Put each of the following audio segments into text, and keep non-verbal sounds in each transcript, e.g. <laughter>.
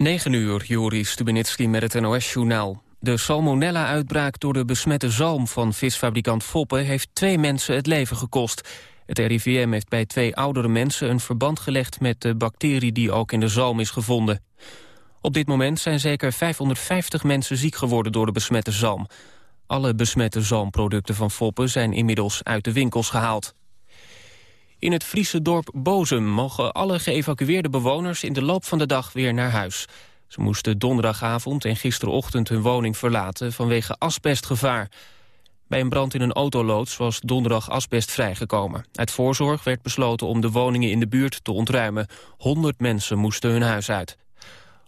9 uur, Joris Stubenitski met het NOS-journaal. De salmonella-uitbraak door de besmette zalm van visfabrikant Foppe... heeft twee mensen het leven gekost. Het RIVM heeft bij twee oudere mensen een verband gelegd... met de bacterie die ook in de zalm is gevonden. Op dit moment zijn zeker 550 mensen ziek geworden door de besmette zalm. Alle besmette zalmproducten van Foppe zijn inmiddels uit de winkels gehaald. In het Friese dorp Bozum mogen alle geëvacueerde bewoners in de loop van de dag weer naar huis. Ze moesten donderdagavond en gisterochtend hun woning verlaten vanwege asbestgevaar. Bij een brand in een autoloods was donderdag asbest vrijgekomen. Uit voorzorg werd besloten om de woningen in de buurt te ontruimen. 100 mensen moesten hun huis uit.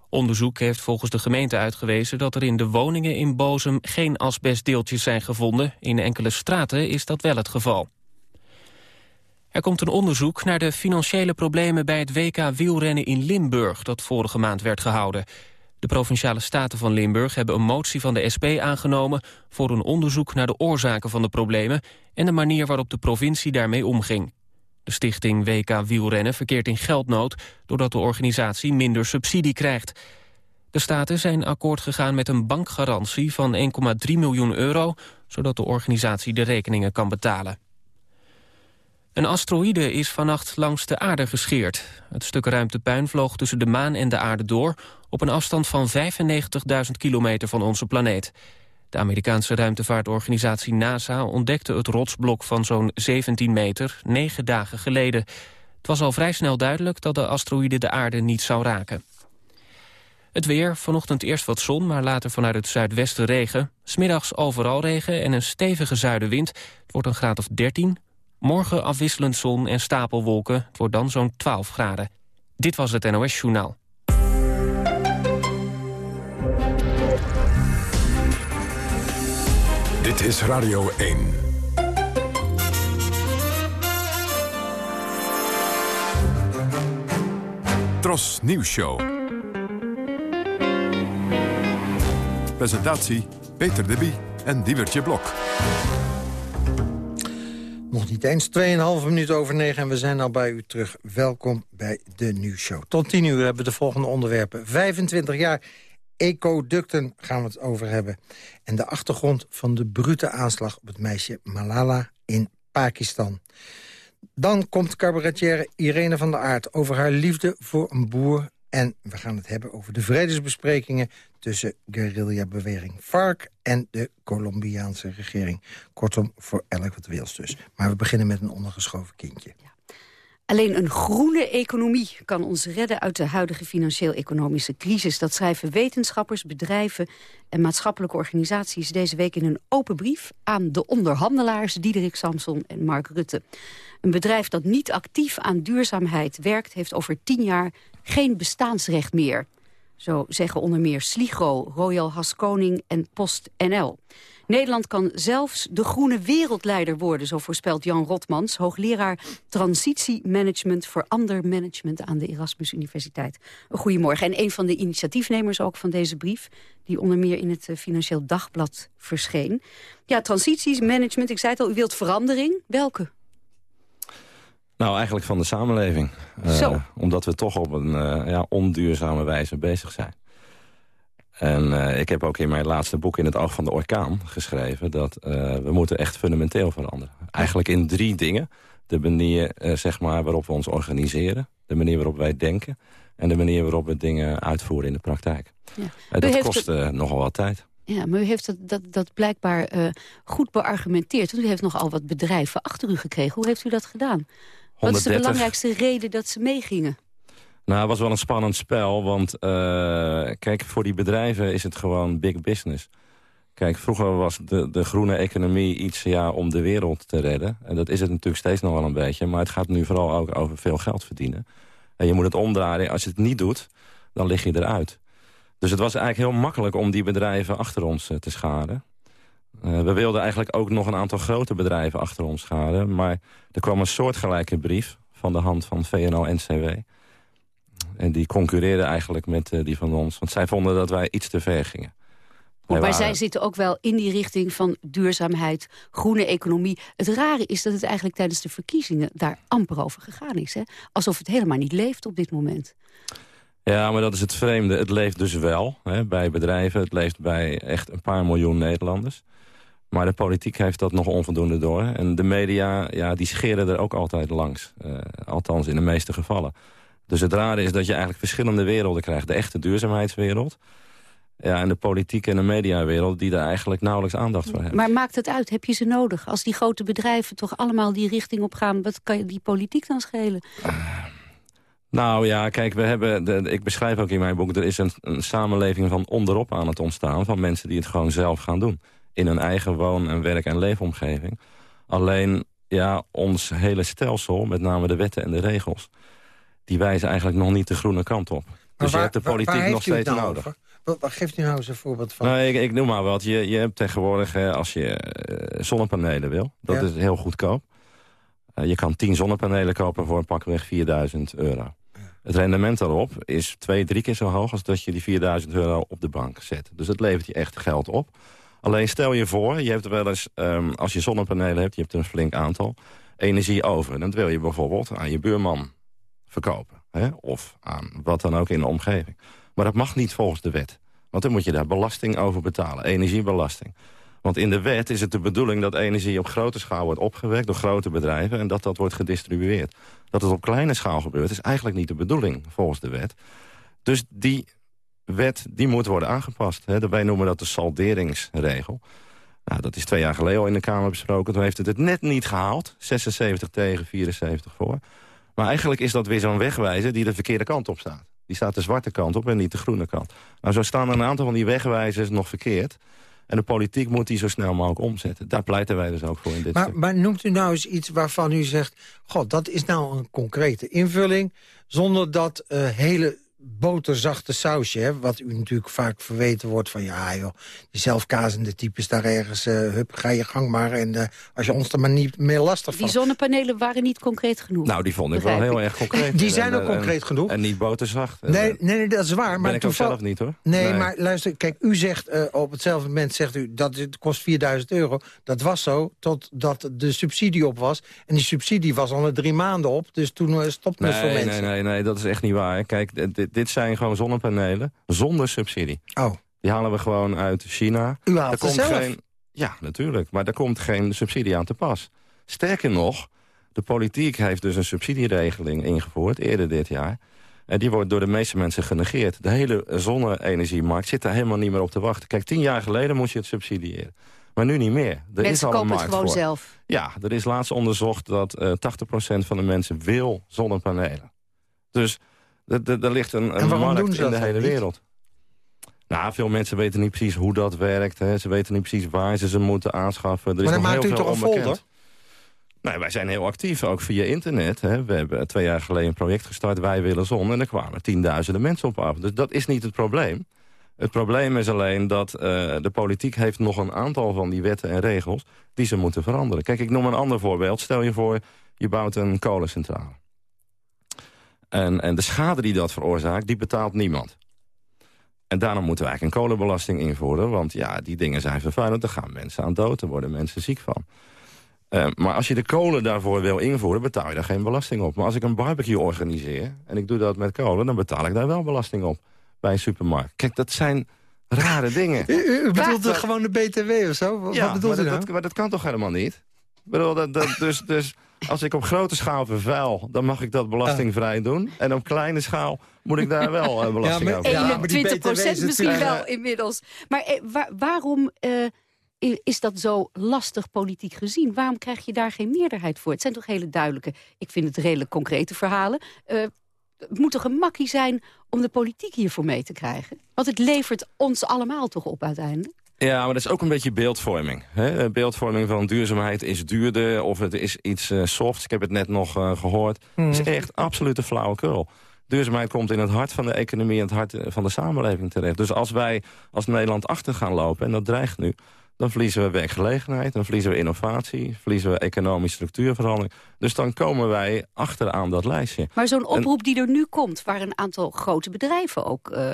Onderzoek heeft volgens de gemeente uitgewezen dat er in de woningen in Bozum geen asbestdeeltjes zijn gevonden. In enkele straten is dat wel het geval. Er komt een onderzoek naar de financiële problemen bij het WK wielrennen in Limburg... dat vorige maand werd gehouden. De Provinciale Staten van Limburg hebben een motie van de SP aangenomen... voor een onderzoek naar de oorzaken van de problemen... en de manier waarop de provincie daarmee omging. De stichting WK Wielrennen verkeert in geldnood... doordat de organisatie minder subsidie krijgt. De Staten zijn akkoord gegaan met een bankgarantie van 1,3 miljoen euro... zodat de organisatie de rekeningen kan betalen. Een asteroïde is vannacht langs de aarde gescheerd. Het stuk ruimtepuin vloog tussen de maan en de aarde door... op een afstand van 95.000 kilometer van onze planeet. De Amerikaanse ruimtevaartorganisatie NASA ontdekte het rotsblok van zo'n 17 meter negen dagen geleden. Het was al vrij snel duidelijk dat de asteroïde de aarde niet zou raken. Het weer, vanochtend eerst wat zon, maar later vanuit het zuidwesten regen. Smiddags overal regen en een stevige zuidenwind. Het wordt een graad of 13. Morgen afwisselend zon en stapelwolken. Het wordt dan zo'n 12 graden. Dit was het NOS Journaal. Dit is Radio 1. Tros Nieuws Show. Presentatie Peter Debie en Diewertje Blok. Nog niet eens 2,5 minuten over 9 en we zijn al bij u terug. Welkom bij de nieuwsshow. Tot 10 uur hebben we de volgende onderwerpen. 25 jaar ecoducten gaan we het over hebben. En de achtergrond van de brute aanslag op het meisje Malala in Pakistan. Dan komt cabaretière Irene van der Aert over haar liefde voor een boer en we gaan het hebben over de vredesbesprekingen... tussen guerrilla-beweging FARC en de Colombiaanse regering. Kortom, voor elk wat wils dus. Maar we beginnen met een ondergeschoven kindje. Alleen een groene economie kan ons redden uit de huidige financieel-economische crisis. Dat schrijven wetenschappers, bedrijven en maatschappelijke organisaties deze week in een open brief aan de onderhandelaars Diederik Samson en Mark Rutte. Een bedrijf dat niet actief aan duurzaamheid werkt... heeft over tien jaar geen bestaansrecht meer. Zo zeggen onder meer Sligo, Royal Haskoning en PostNL. Nederland kan zelfs de groene wereldleider worden... zo voorspelt Jan Rotmans, hoogleraar transitiemanagement... voor ander management aan de Erasmus Universiteit. Goedemorgen. En een van de initiatiefnemers ook van deze brief... die onder meer in het eh, Financieel Dagblad verscheen. Ja, transitiemanagement, ik zei het al, u wilt verandering. Welke? Nou, eigenlijk van de samenleving. Uh, omdat we toch op een uh, ja, onduurzame wijze bezig zijn. En uh, ik heb ook in mijn laatste boek In het oog van de orkaan geschreven... dat we moeten echt fundamenteel veranderen. Eigenlijk in drie dingen. De manier zeg maar, waarop we ons organiseren. De manier waarop wij denken. En de manier waarop we dingen uitvoeren in de praktijk. Ja. dat kost het... nogal wat tijd. Ja, maar u heeft dat, dat, dat blijkbaar goed beargumenteerd. u heeft nogal wat bedrijven achter u gekregen. Hoe heeft u dat gedaan? Wat is de belangrijkste reden dat ze meegingen? Nou, het was wel een spannend spel, want uh, kijk, voor die bedrijven is het gewoon big business. Kijk, vroeger was de, de groene economie iets ja, om de wereld te redden. En dat is het natuurlijk steeds nog wel een beetje. Maar het gaat nu vooral ook over veel geld verdienen. En je moet het omdraaien. Als je het niet doet, dan lig je eruit. Dus het was eigenlijk heel makkelijk om die bedrijven achter ons uh, te scharen. Uh, we wilden eigenlijk ook nog een aantal grote bedrijven achter ons scharen. Maar er kwam een soortgelijke brief van de hand van VNO-NCW. En die concurreerden eigenlijk met uh, die van ons. Want zij vonden dat wij iets te ver gingen. maar waren... zij zitten ook wel in die richting van duurzaamheid, groene economie. Het rare is dat het eigenlijk tijdens de verkiezingen daar amper over gegaan is. Hè? Alsof het helemaal niet leeft op dit moment. Ja, maar dat is het vreemde. Het leeft dus wel hè, bij bedrijven. Het leeft bij echt een paar miljoen Nederlanders. Maar de politiek heeft dat nog onvoldoende door. En de media, ja, die scheren er ook altijd langs. Uh, althans, in de meeste gevallen. Dus het rare is dat je eigenlijk verschillende werelden krijgt. De echte duurzaamheidswereld. Ja, en de politiek en de mediawereld die daar eigenlijk nauwelijks aandacht voor hebben. Maar maakt het uit? Heb je ze nodig? Als die grote bedrijven toch allemaal die richting op gaan... wat kan je die politiek dan schelen? Uh, nou ja, kijk, we hebben, de, ik beschrijf ook in mijn boek... er is een, een, samenleving van onderop aan het ontstaan... van mensen die het gewoon zelf gaan doen. In hun eigen woon- en werk- en leefomgeving. Alleen, ja, ons hele stelsel, met name de wetten en de regels... die wijzen eigenlijk nog niet de groene kant op. Dus je hebt de politiek nog steeds nou nodig. Over? Wat, geeft u nou eens een voorbeeld van? Nou, ik, ik noem maar wat. Je, je hebt tegenwoordig, als je uh, zonnepanelen wil... dat is heel goedkoop. Uh, je kan 10 zonnepanelen kopen voor pakweg 4000 euro. Het rendement daarop is twee, drie keer zo hoog... als dat je die 4000 euro op de bank zet. Dus dat levert je echt geld op. Alleen stel je voor, je hebt wel eens, um, als je zonnepanelen hebt... je hebt een flink aantal, energie over. Dan wil je bijvoorbeeld aan je buurman verkopen. Hè? Of aan wat dan ook in de omgeving. Maar dat mag niet volgens de wet. Want dan moet je daar belasting over betalen, energiebelasting. Want in de wet is het de bedoeling dat energie op grote schaal wordt opgewekt... door grote bedrijven en dat dat wordt gedistribueerd. Dat het op kleine schaal gebeurt is eigenlijk niet de bedoeling volgens de wet. Dus die wet die moet worden aangepast. Hè. Wij noemen dat de salderingsregel. Nou, dat is twee jaar geleden al in de Kamer besproken. Toen heeft het het net niet gehaald. 76 tegen, 74 voor. Maar eigenlijk is dat weer zo'n wegwijzer die de verkeerde kant op staat. Die staat de zwarte kant op en niet de groene kant. Nou, zo staan een aantal van die wegwijzers nog verkeerd. En de politiek moet die zo snel mogelijk omzetten. Daar pleiten wij dus ook voor in dit maar, maar noemt u nou eens iets waarvan u zegt... god, dat is nou een concrete invulling... zonder dat uh, hele boterzachte sausje. Hè, wat u natuurlijk vaak verweten wordt van... ja joh, die zelfkazende types daar ergens... Uh, hup, ga je gang maar. En uh, als je ons er maar niet meer lastig van... Die zonnepanelen waren niet concreet genoeg. Nou, die vond ik wel heel erg concreet. <laughs> Die zijn ook concreet genoeg. En niet boterzacht. Nee, nee, nee, dat is waar. Maar ben ik ook zelf niet hoor. Nee, nee, maar luister, kijk, u zegt uh, op hetzelfde moment... zegt u dat het kost 4000 euro. Dat was zo totdat de subsidie op was. En die subsidie was al drie maanden op. Dus toen stopte het voor mensen. Nee, nee, nee, dat is echt niet waar. Kijk, dit, dit zijn gewoon zonnepanelen zonder subsidie. Oh. Die halen we gewoon uit China. U haalt komt zelf? Geen, ja, natuurlijk. Maar daar komt geen subsidie aan te pas. Sterker nog, de politiek heeft dus een subsidieregeling ingevoerd... eerder dit jaar. En die wordt door de meeste mensen genegeerd. De hele zonne-energiemarkt zit daar helemaal niet meer op te wachten. Kijk, tien jaar geleden moest je het subsidiëren. Maar nu niet meer. Er mensen is al kopen een het gewoon voor. zelf. Ja, er is laatst onderzocht dat uh, 80% van de mensen wil zonnepanelen. Dus er ligt een, een markt in de hele wereld. Nou, veel mensen weten niet precies hoe dat werkt. Hè. Ze weten niet precies waar ze ze moeten aanschaffen. Er maar is dan maakt u toch een folder? Nee, wij zijn heel actief, ook via internet. Hè. We hebben twee jaar geleden een project gestart, Wij willen zon. En er kwamen tienduizenden mensen op af. Dus dat is niet het probleem. Het probleem is alleen dat uh, de politiek heeft nog een aantal van die wetten en regels... die ze moeten veranderen. Kijk, ik noem een ander voorbeeld. Stel je voor, je bouwt een kolencentrale. En, en de schade die dat veroorzaakt, die betaalt niemand. En daarom moeten we eigenlijk een kolenbelasting invoeren. Want ja, die dingen zijn vervuilend. Daar gaan mensen aan dood. Daar worden mensen ziek van. Uh, maar als je de kolen daarvoor wil invoeren, betaal je daar geen belasting op. Maar als ik een barbecue organiseer en ik doe dat met kolen... dan betaal ik daar wel belasting op bij een supermarkt. Kijk, dat zijn rare <laughs> dingen. U, u bedoelt gewoon de BTW of zo? Wat, ja, bedoelt maar u dat, nou? dat, maar dat kan toch helemaal niet? Ik bedoel, dat, dat, dus, dus als ik op grote schaal vervuil, dan mag ik dat belastingvrij doen. En op kleine schaal moet ik daar wel uh, belasting Ja, maar- over ja, betalen. maar die 21 BTW is procent misschien wel inmiddels. Maar eh, wa- waarom eh, is dat zo lastig politiek gezien? Waarom krijg je daar geen meerderheid voor? Het zijn toch hele duidelijke, ik vind het redelijk concrete verhalen. Eh, het moet toch een makkie zijn om de politiek hiervoor mee te krijgen? Want het levert ons allemaal toch op uiteindelijk? Ja, maar dat is ook een beetje beeldvorming. Hè? Beeldvorming van duurzaamheid is duurder of het is iets uh, softs. Ik heb het net nog uh, gehoord. Het is echt absolute flauwekul. Duurzaamheid komt in het hart van de economie en het hart eh, van de samenleving terecht. Dus als wij als Nederland achter gaan lopen, en dat dreigt nu... dan verliezen we werkgelegenheid, dan verliezen we innovatie... verliezen we economische structuurverandering. Dus dan komen wij achteraan dat lijstje. Maar zo'n oproep die er nu komt, waar een aantal grote bedrijven ook uh,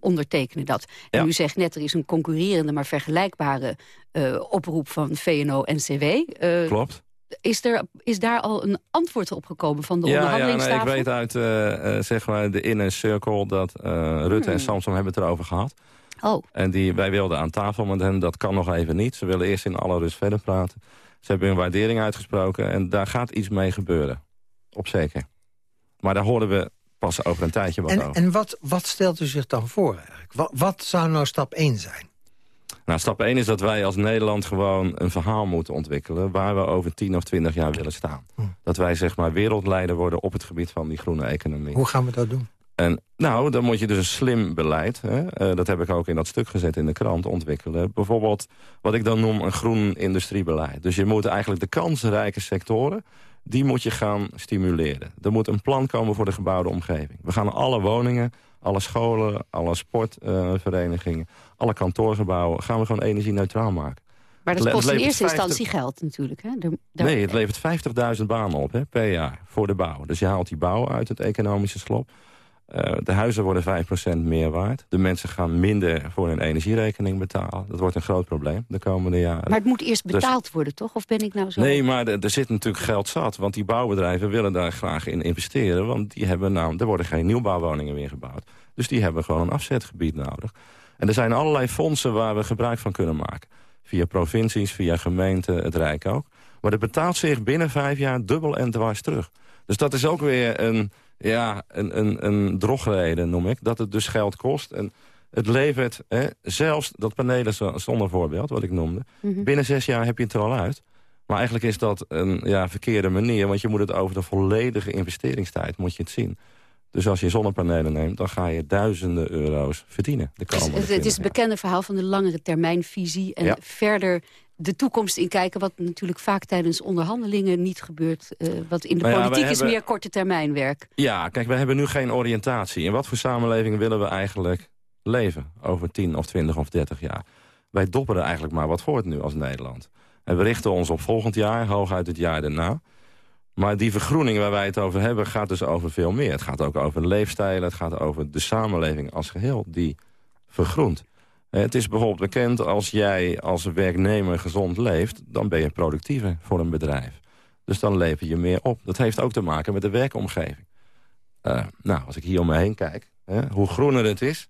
ondertekenen dat. En Ja. u zegt net, er is een concurrerende, maar vergelijkbare uh, oproep van VNO-NCW. Uh, Klopt. Is, er, is daar al een antwoord op gekomen van de ja, onderhandelingstafel? Ja, ik weet uit zeg maar de inner circle dat Rutte en hmm. Samson hebben het erover gehad. Oh. En die, wij wilden aan tafel met hen, dat kan nog even niet. Ze willen eerst in alle rust verder praten. Ze hebben een waardering uitgesproken en daar gaat iets mee gebeuren. Op zeker. Maar daar horen we pas over een tijdje wat en, over. En wat, wat stelt u zich dan voor eigenlijk? Wat, wat zou nou stap 1 zijn? Nou, stap 1 is dat wij als Nederland gewoon een verhaal moeten ontwikkelen... waar we over 10 of 20 jaar willen staan. Hm. Dat wij zeg maar wereldleider worden op het gebied van die groene economie. Hoe gaan we dat doen? En nou, dan moet je dus een slim beleid, hè, uh, dat heb ik ook in dat stuk gezet in de krant, ontwikkelen. Bijvoorbeeld wat ik dan noem een groen industriebeleid. Dus je moet eigenlijk de kansrijke sectoren, die moet je gaan stimuleren. Er moet een plan komen voor de gebouwde omgeving. We gaan alle woningen, alle scholen, alle sportverenigingen... Uh, alle kantoorgebouwen gaan we gewoon energie-neutraal maken. Maar dat kost in eerste instantie geld natuurlijk. Hè? Nee, het levert 50.000 banen op hè, per jaar voor de bouw. Dus je haalt die bouw uit het economische slop. Uh, de huizen worden 5% meer waard. De mensen gaan minder voor hun energierekening betalen. Dat wordt een groot probleem de komende jaren. Maar het moet eerst dus- betaald worden, toch? Of ben ik nou zo... Nee, maar er zit natuurlijk geld zat. Want die bouwbedrijven willen daar graag in investeren. Want die hebben nou, er worden geen nieuwbouwwoningen meer gebouwd. Dus die hebben gewoon een afzetgebied nodig. En er zijn allerlei fondsen waar we gebruik van kunnen maken. Via provincies, via gemeenten, het Rijk ook. Maar het betaalt zich binnen vijf jaar dubbel en dwars terug. Dus dat is ook weer een ja, een, een, een drogreden noem ik. Dat het dus geld kost. En het levert, hè, zelfs dat panelen zonder voorbeeld, wat ik noemde. Mhm. Binnen zes jaar heb je het er al uit. Maar eigenlijk is dat een ja, verkeerde manier. Want je moet het over de volledige investeringstijd moet je het zien. Dus als je zonnepanelen neemt, dan ga je duizenden euro's verdienen. De komende het, het is het bekende verhaal van de langere termijnvisie. En verder de toekomst in kijken... wat natuurlijk vaak tijdens onderhandelingen niet gebeurt. Uh, wat in de politiek is meer korte termijn werk. Ja, kijk, we hebben nu geen oriëntatie. In wat voor samenleving willen we eigenlijk leven over 10 of 20 of 30 jaar? Wij dopperen eigenlijk maar wat voort nu als Nederland. En we richten ons op volgend jaar, hooguit het jaar daarna. Maar die vergroening waar wij het over hebben gaat dus over veel meer. Het gaat ook over leefstijlen, het gaat over de samenleving als geheel die vergroent. Eh, het is bijvoorbeeld bekend als jij als werknemer gezond leeft... dan ben je productiever voor een bedrijf. Dus dan lever je meer op. Dat heeft ook te maken met de werkomgeving. Uh, nou, als ik hier om me heen kijk, hè, hoe groener het is...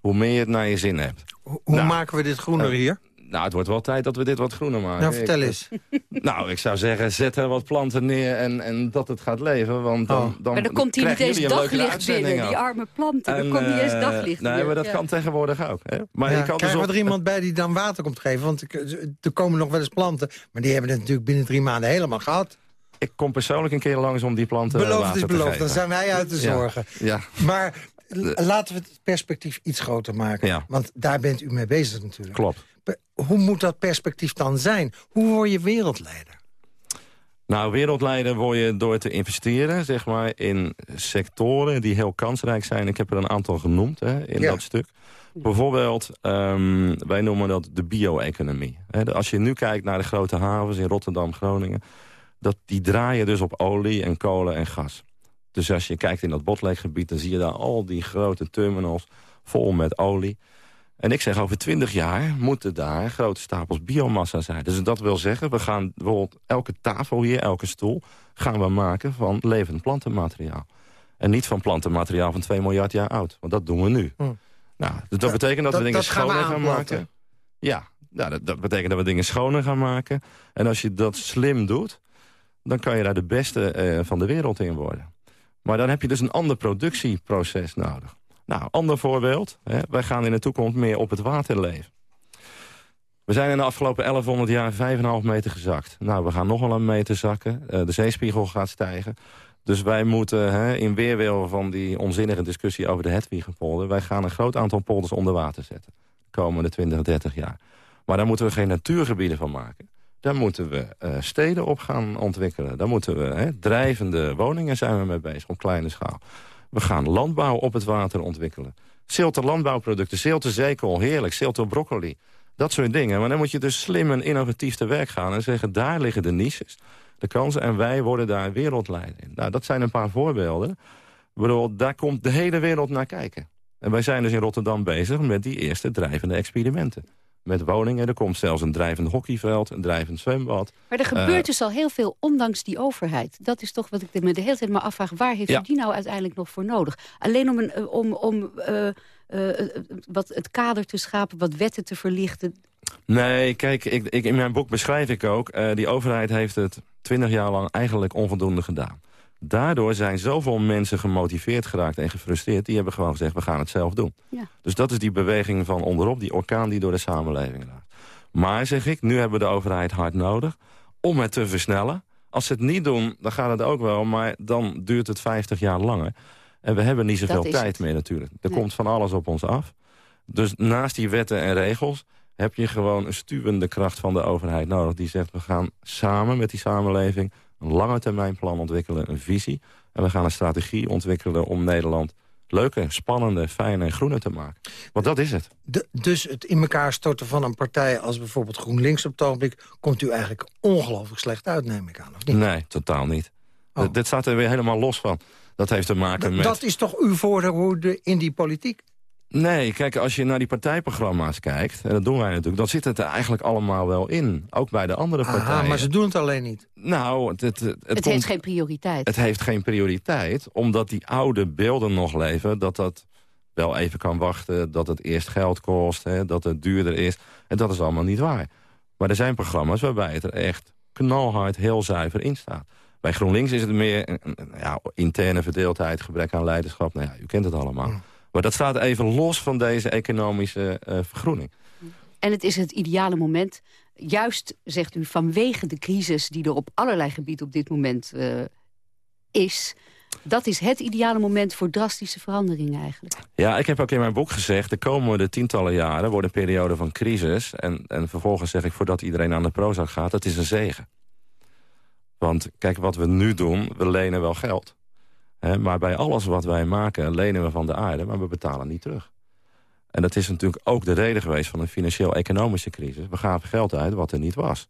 hoe meer je het naar je zin hebt. Hoe, nou, maken we dit groener uh, hier? Nou, het wordt wel tijd dat we dit wat groener maken. Nou, vertel eens. <laughs> nou, ik zou zeggen, zet er wat planten neer en, en dat het gaat leven. Want dan, oh. dan, maar dan komt hij niet eens daglicht binnen, die arme planten. En, dan komt niet eens eh, daglicht Nee, maar dat kan tegenwoordig ook. Hè? Maar ja, je kan krijgen dus er iemand bij die dan water komt geven? Want er komen nog wel eens planten, maar die hebben het natuurlijk binnen drie maanden helemaal gehad. Ik kom persoonlijk een keer langs om die planten beloofd water is beloofd, dan zijn wij uit te zorgen. Ja. Maar laten we het perspectief iets groter maken. Want daar bent u mee bezig natuurlijk. Klopt hoe moet dat perspectief dan zijn? Hoe word je wereldleider? Nou, wereldleider word je door te investeren zeg maar, in sectoren die heel kansrijk zijn. Ik heb er een aantal genoemd hè, in dat stuk. Bijvoorbeeld, um, wij noemen dat de bio-economie. Als je nu kijkt naar de grote havens in Rotterdam, Groningen... Dat, die draaien dus op olie en kolen en gas. Dus als je kijkt in dat botleeggebied... dan zie je daar al die grote terminals vol met olie. En ik zeg, over twintig jaar moeten daar grote stapels biomassa zijn. Dus dat wil zeggen, we gaan bijvoorbeeld elke tafel hier, elke stoel... gaan we maken van levend plantenmateriaal. En niet van plantenmateriaal van 2 miljard jaar oud. Want dat doen we nu. Hm. Nou, dus dat betekent dat, we dingen schoner gaan, maken. Ja, nou, dat, dat, betekent dat we dingen schoner gaan maken. En als je dat slim doet, dan kan je daar de beste eh, van de wereld in worden. Maar dan heb je dus een ander productieproces nodig. Nou, ander voorbeeld. Hè, wij gaan in de toekomst meer op het water leven. We zijn in de afgelopen 1100 jaar 5,5 meter gezakt. Nou, we gaan nog wel een meter zakken. Uh, de zeespiegel gaat stijgen. Dus wij moeten hè, in weerwil van die onzinnige discussie over de Hedwiggepolder... wij gaan een groot aantal polders onder water zetten. De komende 20, 30 jaar. Maar daar moeten we geen natuurgebieden van maken. Daar moeten we uh, steden op gaan ontwikkelen. Daar moeten we hè, drijvende woningen zijn we mee bezig op kleine schaal. We gaan landbouw op het water ontwikkelen. Zilte landbouwproducten, zilte zeekool, heerlijk, zilte broccoli. Dat soort dingen. Maar dan moet je dus slim en innovatief te werk gaan... en zeggen, daar liggen de niches, de kansen... en wij worden daar wereldleider in. Nou, dat zijn een paar voorbeelden. Ik daar komt de hele wereld naar kijken. En wij zijn dus in Rotterdam bezig met die eerste drijvende experimenten. Met woningen. Er komt zelfs een drijvend hockeyveld, een drijvend zwembad. Maar er gebeurt dus al heel veel, ondanks die overheid. Dat is toch wat ik me de hele tijd maar afvraag. Waar heeft u die nou uiteindelijk nog voor nodig? Alleen om, een, om, om uh, uh, wat het kader te schapen, wat wetten te verlichten. Nee, kijk, ik, ik, in mijn boek beschrijf ik ook... Die overheid heeft het twintig jaar lang eigenlijk onvoldoende gedaan. Daardoor zijn zoveel mensen gemotiveerd geraakt en gefrustreerd... die hebben gewoon gezegd, we gaan het zelf doen. Ja. Dus dat is die beweging van onderop, die orkaan die door de samenleving raakt. Maar, zeg ik, nu hebben we de overheid hard nodig om het te versnellen. Als ze het niet doen, dan gaat het ook wel, maar dan duurt het 50 jaar langer. En we hebben niet zoveel tijd meer natuurlijk. Er komt van alles op ons af. Dus naast die wetten en regels heb je gewoon een stuwende kracht van de overheid nodig... die zegt, we gaan samen met die samenleving een lange termijn plan ontwikkelen, een visie. En we gaan een strategie ontwikkelen om Nederland leuke, spannende, fijne en groene te maken. Want dat is het. dus het in elkaar storten van een partij als bijvoorbeeld GroenLinks op het ogenblik... komt u eigenlijk ongelooflijk slecht uit, neem ik aan, of niet? Nee, totaal niet. Oh. Dit staat er weer helemaal los van. Dat heeft te maken met... Dat is toch uw voordeel in die politiek? Nee, kijk, als je naar die partijprogramma's kijkt... en dat doen wij natuurlijk, dan zit het er eigenlijk allemaal wel in. Ook bij de andere Aha, partijen. maar ze doen het alleen niet. Nou, het, het, het, het heeft geen prioriteit. Het heeft geen prioriteit, omdat die oude beelden nog leven... dat dat wel even kan wachten, dat het eerst geld kost... Hè, dat het duurder is. En dat is allemaal niet waar. Maar er zijn programma's waarbij het er echt knalhard, heel zuiver in staat. Bij GroenLinks is het meer ja, interne verdeeldheid, gebrek aan leiderschap. Nou ja, u kent het allemaal. Maar dat staat even los van deze economische uh, vergroening. En het is het ideale moment, juist, zegt u, vanwege de crisis... die er op allerlei gebieden op dit moment uh, is... Dat is het ideale moment voor drastische veranderingen eigenlijk. Ja, ik heb ook in mijn boek gezegd... de komende tientallen jaren wordt een periode van crisis. En, en vervolgens zeg ik, voordat iedereen aan de Prozac gaat... het is een zegen. Want kijk, wat we nu doen, we lenen wel geld maar bij alles wat wij maken lenen we van de aarde, maar we betalen niet terug. En dat is natuurlijk ook de reden geweest van een financieel-economische crisis. We gaven geld uit wat er niet was.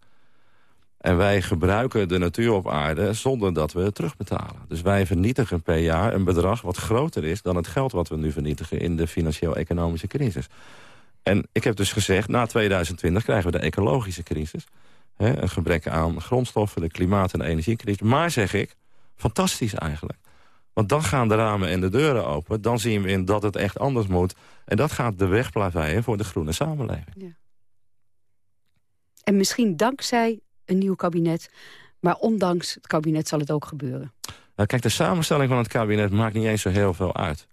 En wij gebruiken de natuur op aarde zonder dat we het terugbetalen. Dus wij vernietigen per jaar een bedrag wat groter is... dan het geld wat we nu vernietigen in de financieel-economische crisis. En ik heb dus gezegd, na 2020 krijgen we de ecologische crisis. een gebrek aan grondstoffen, de klimaat- en energiecrisis. Maar zeg ik, fantastisch eigenlijk. Want dan gaan de ramen en de deuren open. Dan zien we in dat het echt anders moet. En dat gaat de weg plaveien voor de groene samenleving. Ja. En misschien dankzij een nieuw kabinet... maar ondanks het kabinet zal het ook gebeuren. Nou, kijk, de samenstelling van het kabinet maakt niet eens zo heel veel uit.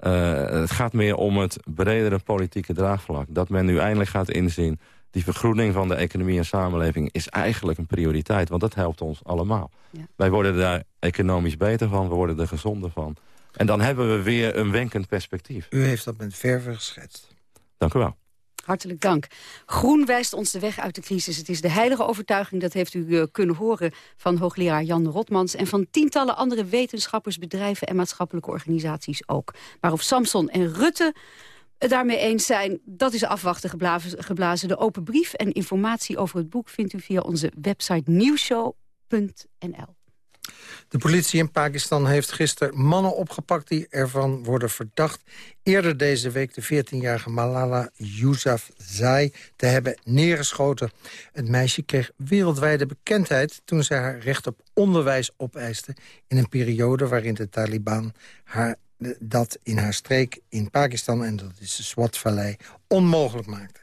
Uh, het gaat meer om het bredere politieke draagvlak. Dat men nu eindelijk gaat inzien die vergroening van de economie en samenleving is eigenlijk een prioriteit. Want dat helpt ons allemaal. Ja. Wij worden daar economisch beter van, we worden er gezonder van. En dan hebben we weer een wenkend perspectief. U heeft dat met verve geschetst. Dank u wel. Hartelijk dank. Groen wijst ons de weg uit de crisis. Het is de heilige overtuiging, dat heeft u uh, kunnen horen... van hoogleraar Jan Rotmans en van tientallen andere wetenschappers... bedrijven en maatschappelijke organisaties ook. Maar of Samson en Rutte het daarmee eens zijn, dat is afwachten geblazen. De open brief en informatie over het boek vindt u via onze website nieuwshow.nl. De politie in Pakistan heeft gisteren mannen opgepakt die ervan worden verdacht... eerder deze week de 14-jarige Malala Yousafzai te hebben neergeschoten. Het meisje kreeg wereldwijde bekendheid toen zij haar recht op onderwijs opeiste... in een periode waarin de Taliban haar dat in haar streek in Pakistan, en dat is de Swat-vallei, onmogelijk maakte.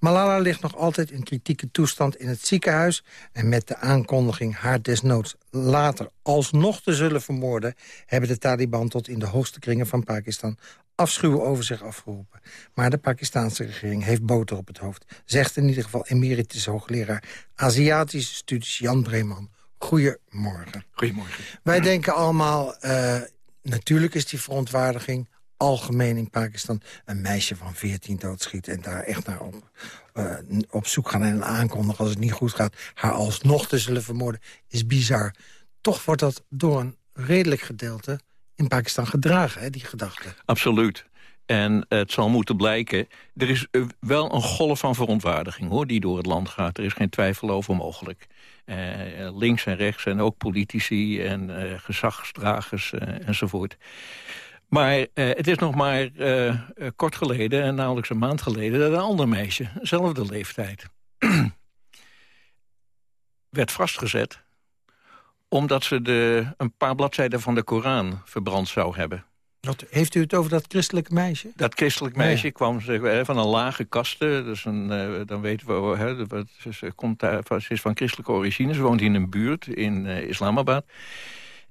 Malala ligt nog altijd in kritieke toestand in het ziekenhuis... en met de aankondiging haar desnoods later alsnog te zullen vermoorden... hebben de Taliban tot in de hoogste kringen van Pakistan afschuw over zich afgeroepen. Maar de Pakistanse regering heeft boter op het hoofd. Zegt in ieder geval emeritus hoogleraar Aziatische studies Jan Breeman. Goedemorgen. Goedemorgen. Wij denken allemaal, uh, natuurlijk is die verontwaardiging algemeen in Pakistan... een meisje van 14 doodschieten en daar echt naar op, uh, op zoek gaan... en aankondigen als het niet goed gaat, haar alsnog te zullen vermoorden... is bizar. Toch wordt dat door een redelijk gedeelte in Pakistan gedragen, hè, die gedachte. Absoluut. En het zal moeten blijken... er is eh, wel een golf van verontwaardiging hoor, die door het land gaat. Er is geen twijfel over mogelijk. Uh, links en rechts en ook politici en uh, gezagsdragers uh, enzovoort. Maar het is nog maar kort geleden, en nauwelijks een maand geleden... dat een ander meisje, dezelfde leeftijd... <clears throat> werd vastgezet omdat ze de, een paar bladzijden van de Koran verbrand zou hebben. Wat, heeft u het over dat christelijke meisje? Dat christelijk meisje kwam van een lage kaste. Dus een, uh, dan weten we, hè, ze, komt daar, ze is van christelijke origine. Ze woont in een buurt in uh, Islamabad.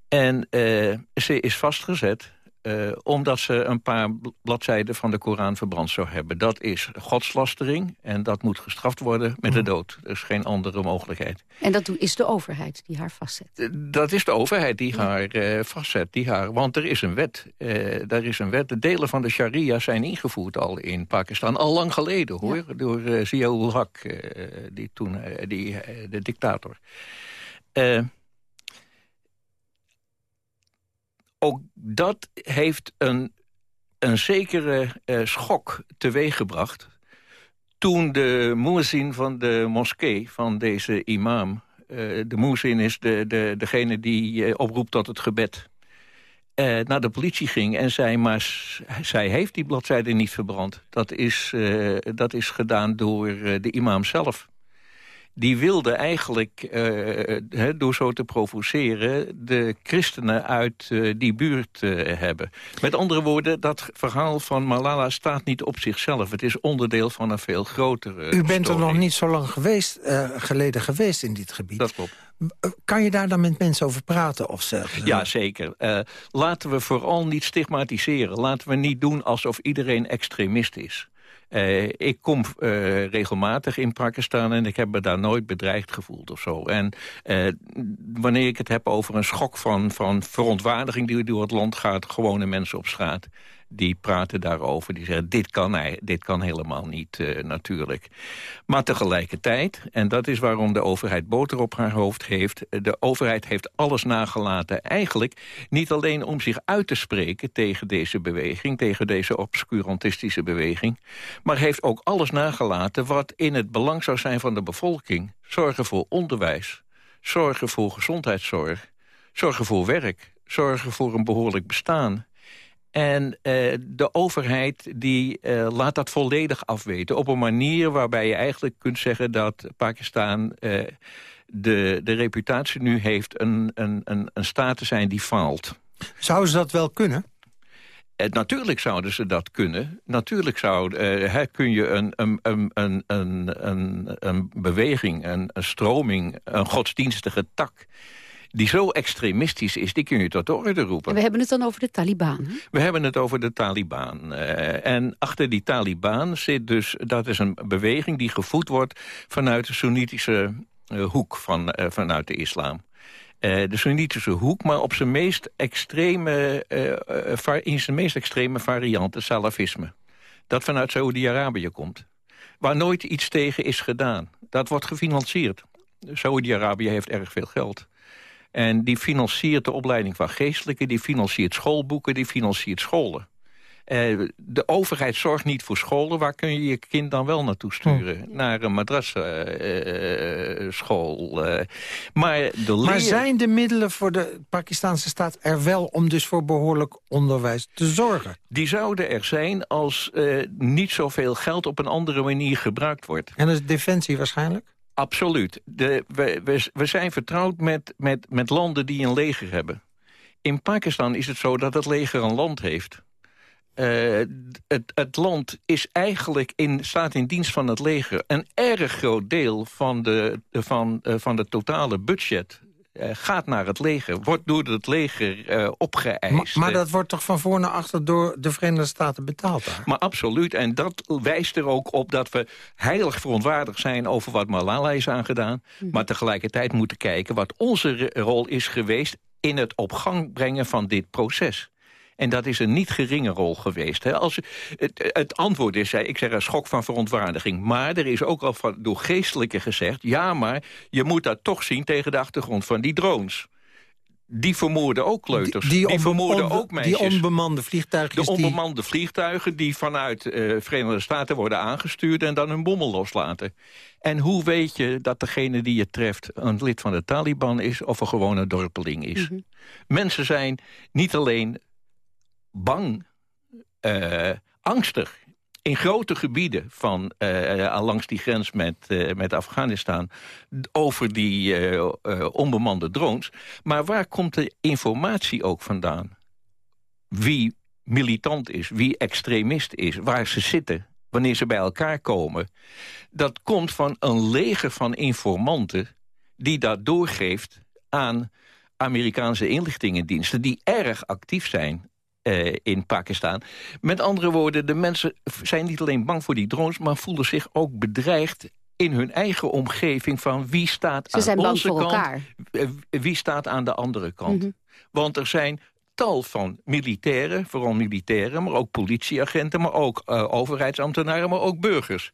En uh, ze is vastgezet uh, omdat ze een paar bladzijden van de Koran verbrand zou hebben. Dat is godslastering en dat moet gestraft worden met de mm. dood. Er is geen andere mogelijkheid. En dat is de overheid die haar vastzet? Uh, dat is de overheid die haar uh, vastzet. Die haar, want er is een wet. er is een wet. De delen van de sharia zijn ingevoerd al in Pakistan. Al lang geleden hoor. Ja. Door uh, Zia-ul Haq, die toen, die, de dictator ook dat heeft een, een zekere uh, schok teweeggebracht... toen de moezin van de moskee, van deze imam... Uh, de moezin is de, de, degene die uh, oproept tot het gebed... naar de politie ging en zei... maar zij heeft die bladzijde niet verbrand. Dat is, dat is gedaan door de imam zelf die wilde eigenlijk, uh, door zo te provoceren... de christenen uit uh, die buurt uh, hebben. Met andere woorden, dat verhaal van Malala staat niet op zichzelf. Het is onderdeel van een veel grotere U bent er nog niet zo lang geweest, geleden geweest in dit gebied. Dat klopt. Kan je daar dan met mensen over praten? Of zeggen? Ja, zeker. laten we vooral niet stigmatiseren. Laten we niet doen alsof iedereen extremist is. Uh, ik kom uh, regelmatig in Pakistan en ik heb me daar nooit bedreigd gevoeld of zo. En uh, wanneer ik het heb over een schok van, van verontwaardiging die door het land gaat... gewone mensen op straat die praten daarover. Die zeggen, dit kan, dit kan helemaal niet uh, natuurlijk. Maar tegelijkertijd, en dat is waarom de overheid boter op haar hoofd heeft... de overheid heeft alles nagelaten eigenlijk... niet alleen om zich uit te spreken tegen deze beweging... tegen deze obscurantistische beweging... maar heeft ook alles nagelaten wat in het belang zou zijn van de bevolking. Zorgen voor onderwijs, zorgen voor gezondheidszorg... zorgen voor werk, zorgen voor een behoorlijk bestaan... En uh, de overheid die uh, laat dat volledig afweten. Op een manier waarbij je eigenlijk kunt zeggen dat Pakistan... Uh, de, de reputatie nu heeft een, een, een, een staat te zijn die faalt. Zouden ze dat wel kunnen? natuurlijk zouden ze dat kunnen. Natuurlijk zou, kun je een, een, een, een, een, een beweging, een, een stroming, een godsdienstige tak die zo extremistisch is, die kun je tot de orde roepen. En we hebben het dan over de Taliban. Hè? We hebben het over de Taliban. Uh, en achter die Taliban zit dus, dat is een beweging die gevoed wordt vanuit de Soenitische uh, hoek van, uh, vanuit de islam. de Soenitische hoek, maar op zijn meest extreme, in zijn meest extreme variant, het salafisme. Dat vanuit Saoedi-Arabië komt. Waar nooit iets tegen is gedaan. Dat wordt gefinancierd. Saoedi-Arabië heeft erg veel geld. En die financiert de opleiding van geestelijken... die financiert schoolboeken, die financiert scholen. Uh, de overheid zorgt niet voor scholen. Waar kun je je kind dan wel naartoe sturen? Hm. Naar een madrasschool. Uh, uh, maar, de maar zijn de middelen voor de Pakistanse staat er wel... om dus voor behoorlijk onderwijs te zorgen? Die zouden er zijn als niet zoveel geld op een andere manier gebruikt wordt. En dat is defensie waarschijnlijk? Absoluut. De, we, we, zijn vertrouwd met, met, met landen die een leger hebben. In Pakistan is het zo dat het leger een land heeft. Uh, het, het, land is eigenlijk in, staat in dienst van het leger. Een erg groot deel van de, van, uh, van de totale budget gaat naar het leger. Wordt door het leger uh, opgeëist. Maar, maar, dat wordt toch van voor naar achter door de Verenigde Staten betaald daar? Maar absoluut. En dat wijst er ook op dat we heilig verontwaardigd zijn... over wat Malala is aangedaan. Hm. Maar tegelijkertijd moeten kijken wat onze rol is geweest... in het op gang brengen van dit proces. En dat is een niet geringe rol geweest. Hè. Als, het, het, antwoord is, ik zeg een schok van verontwaardiging. Maar er is ook al van, door geestelijke gezegd... ja, maar je moet dat toch zien tegen de achtergrond van die drones die vermoorden ook kleuters. Die, die, vermoorden ook meisjes. Die onbemande vliegtuigen. De onbemande vliegtuigen die vanuit uh, Verenigde Staten worden aangestuurd... en dan hun bommel loslaten. En hoe weet je dat degene die je treft een lid van de Taliban is... of een gewone dorpeling is? Mhm. Mensen zijn niet alleen bang, angstig in grote gebieden van, uh, langs die grens met, met Afghanistan... over die onbemande drones. Maar waar komt de informatie ook vandaan? Wie militant is, wie extremist is, waar ze zitten... wanneer ze bij elkaar komen. Dat komt van een leger van informanten... die dat doorgeeft aan Amerikaanse inlichtingendiensten... die erg actief zijn uh, in Pakistan. Met andere woorden, de mensen zijn niet alleen bang voor die drones... maar voelen zich ook bedreigd in hun eigen omgeving van wie staat Ze aan zijn onze bang voor kant, elkaar. eh, wie staat aan de andere kant. Mhm. Want er zijn tal van militairen, vooral militairen... maar ook politieagenten, maar ook uh, overheidsambtenaren... maar ook burgers,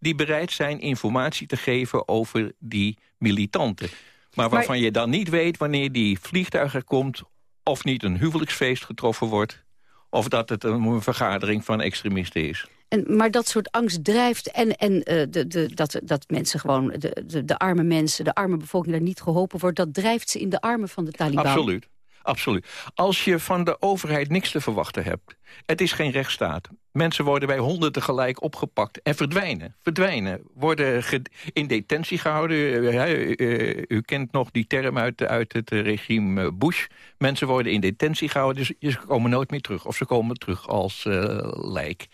die bereid zijn informatie te geven over die militanten. Maar waarvan Maar- je dan niet weet wanneer die vliegtuig er komt... of niet een huwelijksfeest getroffen wordt... of dat het een vergadering van extremisten is. En, maar dat soort angst drijft en, en eh, de, de, dat, dat mensen gewoon, de, de, de arme mensen, de arme bevolking daar niet geholpen wordt, dat drijft ze in de armen van de Taliban. Absoluut. Absoluut. Als je van de overheid niks te verwachten hebt... het is geen rechtsstaat. Mensen worden bij honden tegelijk opgepakt en verdwijnen. Verdwijnen. Worden in detentie gehouden. Uh, uh, uh, u kent nog die term uit, uit het regime eh, Bush. Mensen worden in detentie gehouden, dus ze komen nooit meer terug. Of ze komen terug als eh, lijk.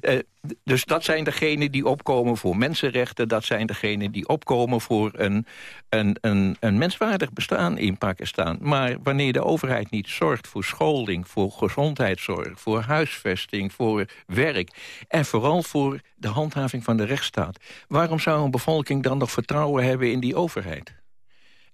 Eh, dus dat zijn degenen die opkomen voor mensenrechten. Dat zijn degenen die opkomen voor een, een, een, een menswaardig bestaan in Pakistan. Maar wanneer de overheid niet zorgt voor scholing, voor gezondheidszorg... voor huisvesting, voor werk en vooral voor de handhaving van de rechtsstaat... waarom zou een bevolking dan nog vertrouwen hebben in die overheid?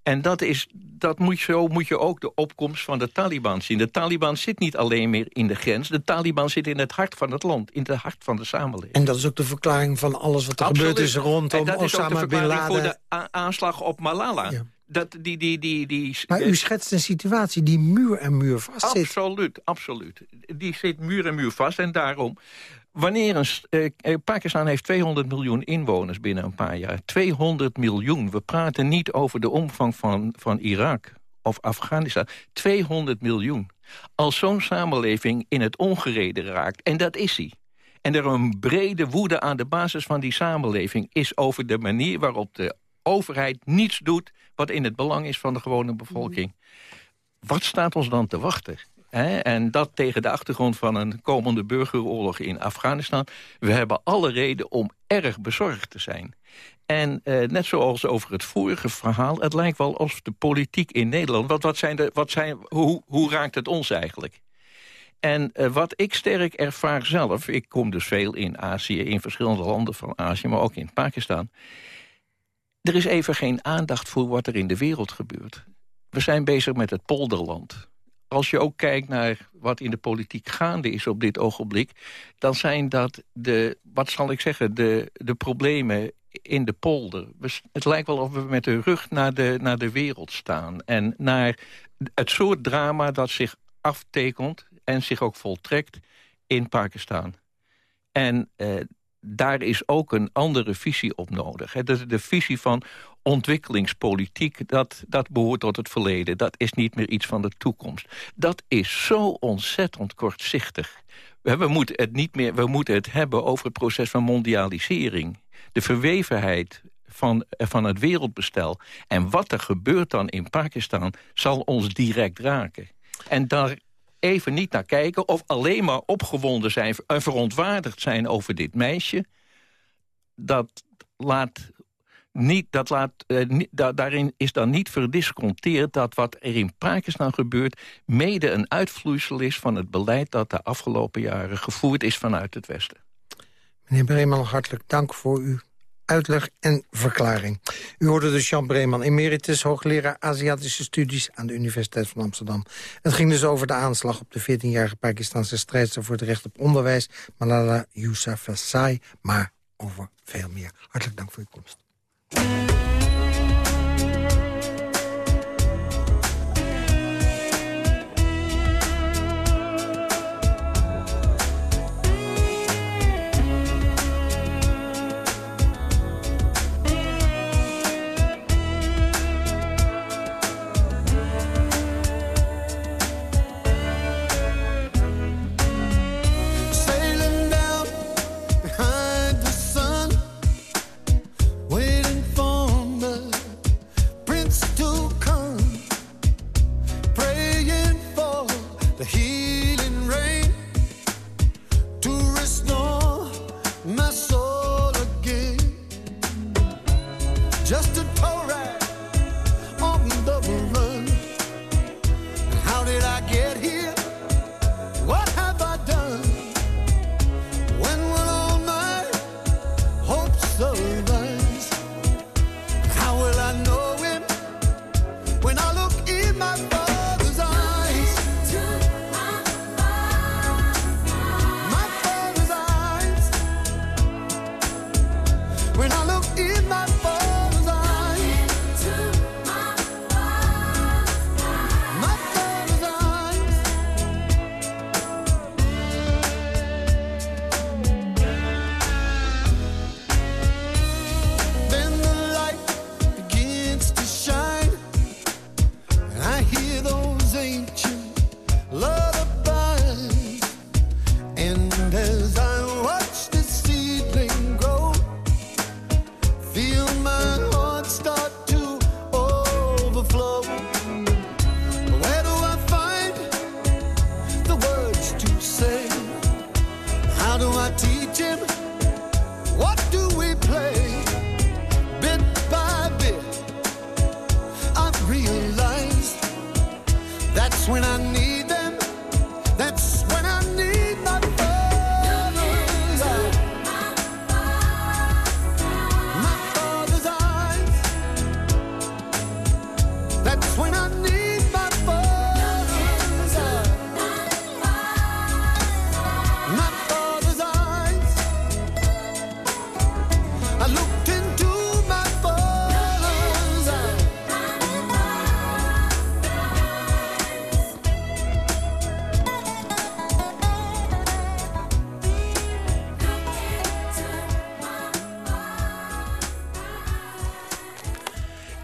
En dat is, dat moet, zo moet je ook de opkomst van de Taliban zien. De Taliban zit niet alleen meer in de grens. De Taliban zit in het hart van het land, in het hart van de samenleving. En dat is ook de verklaring van alles wat er Absoluut. gebeurd is rondom en dat is ook de Osama Bin verklaring Laden. voor de aanslag op Malala. Ja. Dat, die, die, die, die, Maar u schetst een situatie die muur en muur vast zit. Absoluut, absoluut. Die zit muur en muur vast. En daarom, wanneer een... eh, eh, Pakistan heeft 200 miljoen inwoners binnen een paar jaar. 200 miljoen. We praten niet over de omvang van, van Irak of Afghanistan. 200 miljoen. Als zo'n samenleving in het ongereden raakt, en dat is hij... en er een brede woede aan de basis van die samenleving is... over de manier waarop de overheid niets doet... wat in het belang is van de gewone bevolking wat staat ons dan te wachten? En dat tegen de achtergrond van een komende burgeroorlog in Afghanistan. We hebben alle reden om erg bezorgd te zijn. En eh, net zoals over het vorige verhaal... het lijkt wel alsof de politiek in Nederland... Wat, wat zijn de, wat zijn, hoe, hoe raakt het ons eigenlijk? En eh, wat ik sterk ervaar zelf... ik kom dus veel in Azië, in verschillende landen van Azië... maar ook in Pakistan... er is even geen aandacht voor wat er in de wereld gebeurt. We zijn bezig met het polderland. Als je ook kijkt naar wat in de politiek gaande is op dit ogenblik... dan zijn dat de, wat zal ik zeggen, de, de problemen in de polder. Het lijkt wel of we met de rug naar de, naar de wereld staan. En naar het soort drama dat zich aftekent en zich ook voltrekt in Pakistan. En eh, daar is ook een andere visie op nodig. De, de visie van ontwikkelingspolitiek, dat, dat behoort tot het verleden. Dat is niet meer iets van de toekomst. Dat is zo ontzettend kortzichtig. We, we moeten het niet meer, we moeten het hebben over het proces van mondialisering. De verwevenheid van, van het wereldbestel. En wat er gebeurt dan in Pakistan zal ons direct raken. En daar even niet naar kijken of alleen maar opgewonden zijn... en verontwaardigd zijn over dit meisje... dat laat niet, dat laat, eh, niet- da- daarin is dan niet verdisconteerd dat wat er in Pakistan gebeurt... mede een uitvloeisel is van het beleid dat de afgelopen jaren gevoerd is vanuit het Westen. Meneer Breeman, hartelijk dank voor uw uitleg en verklaring. U hoorde dus Jan Breeman, emeritus hoogleraar Aziatische studies aan de Universiteit van Amsterdam. Het ging dus over de aanslag op de 14-jarige Pakistanse strijdster voor het recht op onderwijs, Malala Yousafzai, maar over veel meer. Hartelijk dank voor uw komst.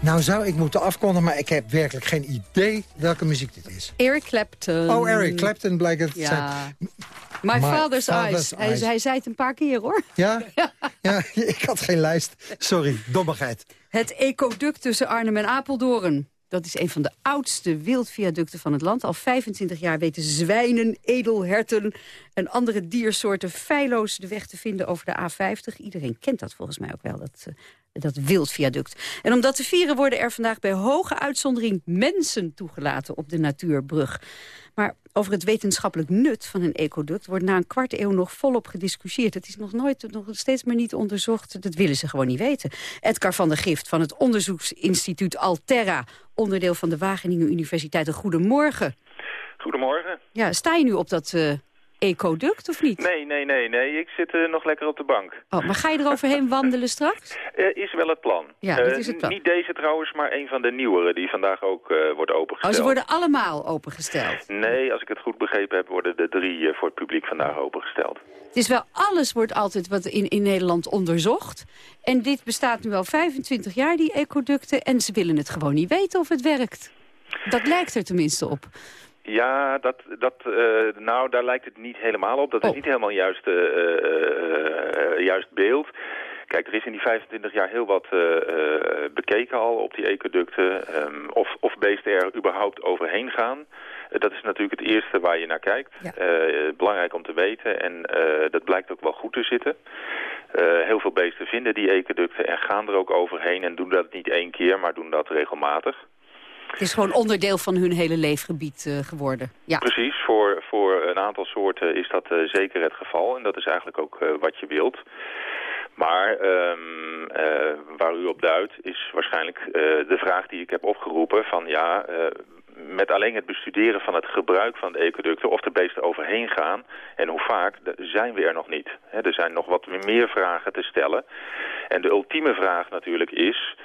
Nou zou ik moeten afkondigen, maar ik heb werkelijk geen idee welke muziek dit is. Eric Clapton. Oh, Eric Clapton blijkt het zijn. My, My Father's, Father's Eyes. Hij, Eyes. hij zei het een paar keer, hoor. Ja? <laughs> ja? <laughs> ik had geen lijst. Sorry, dommigheid. Het ecoduct tussen Arnhem en Apeldoorn. Dat is een van de oudste wildviaducten van het land. Al 25 jaar weten zwijnen, edelherten en andere diersoorten feilloos de weg te vinden over de A50. Iedereen kent dat volgens mij ook wel, dat, eh, dat wildviaduct. En om dat te vieren worden er vandaag bij hoge uitzondering mensen toegelaten op de natuurbrug. Maar over het wetenschappelijk nut van een ecoduct wordt na een kwart eeuw nog volop gediscussieerd. Het is nog nooit, nog steeds maar niet onderzocht. Dat willen ze gewoon niet weten. Edgar van der Gift van het onderzoeksinstituut Alterra, onderdeel van de Wageningen Universiteit. Een goedemorgen. Goedemorgen. Ja, sta je nu op dat eh, ecoduct of niet? Nee, nee, nee, nee. Ik zit eh, nog lekker op de bank. Oh, maar ga je eroverheen <laughs> wandelen straks? Eh, is wel het plan. Ja, dat Eh, is het plan. Niet deze trouwens, maar een van de nieuwere die vandaag ook wordt Oh, opengesteld. ze worden allemaal opengesteld. Nee, als ik het goed begrepen heb, worden de drie voor het publiek vandaag opengesteld. Het is wel, alles wordt altijd wat in, in Nederland onderzocht. En dit bestaat nu al 25 jaar, die ecoducten. En ze willen het gewoon niet weten of het werkt. Dat lijkt er tenminste op. Ja, dat, dat, eh, nou, daar lijkt het niet helemaal op. Dat is Oh. niet helemaal juist, eh, eh, juist beeld. Kijk, er is in die 25 jaar heel wat eh, bekeken al op die ecoducten. Ehm, of, of beesten er überhaupt overheen gaan. Dat is natuurlijk het eerste waar je naar kijkt. Ja. Belangrijk om te weten. En dat blijkt ook wel goed te zitten. Heel veel beesten vinden die ecoducten en gaan er ook overheen. En doen dat niet één keer, maar doen dat regelmatig. Het is gewoon onderdeel van hun hele leefgebied eh, geworden. Ja. Precies, voor, voor een aantal soorten is dat eh, zeker het geval. En dat is eigenlijk ook eh, wat je wilt. Maar ehm, eh, waar u op duidt is waarschijnlijk de vraag die ik heb opgeroepen van ja... met alleen het bestuderen van het gebruik van de ecoducten... of de beesten overheen gaan en hoe vaak, zijn we er nog niet. Er zijn nog wat meer vragen te stellen. En de ultieme vraag natuurlijk is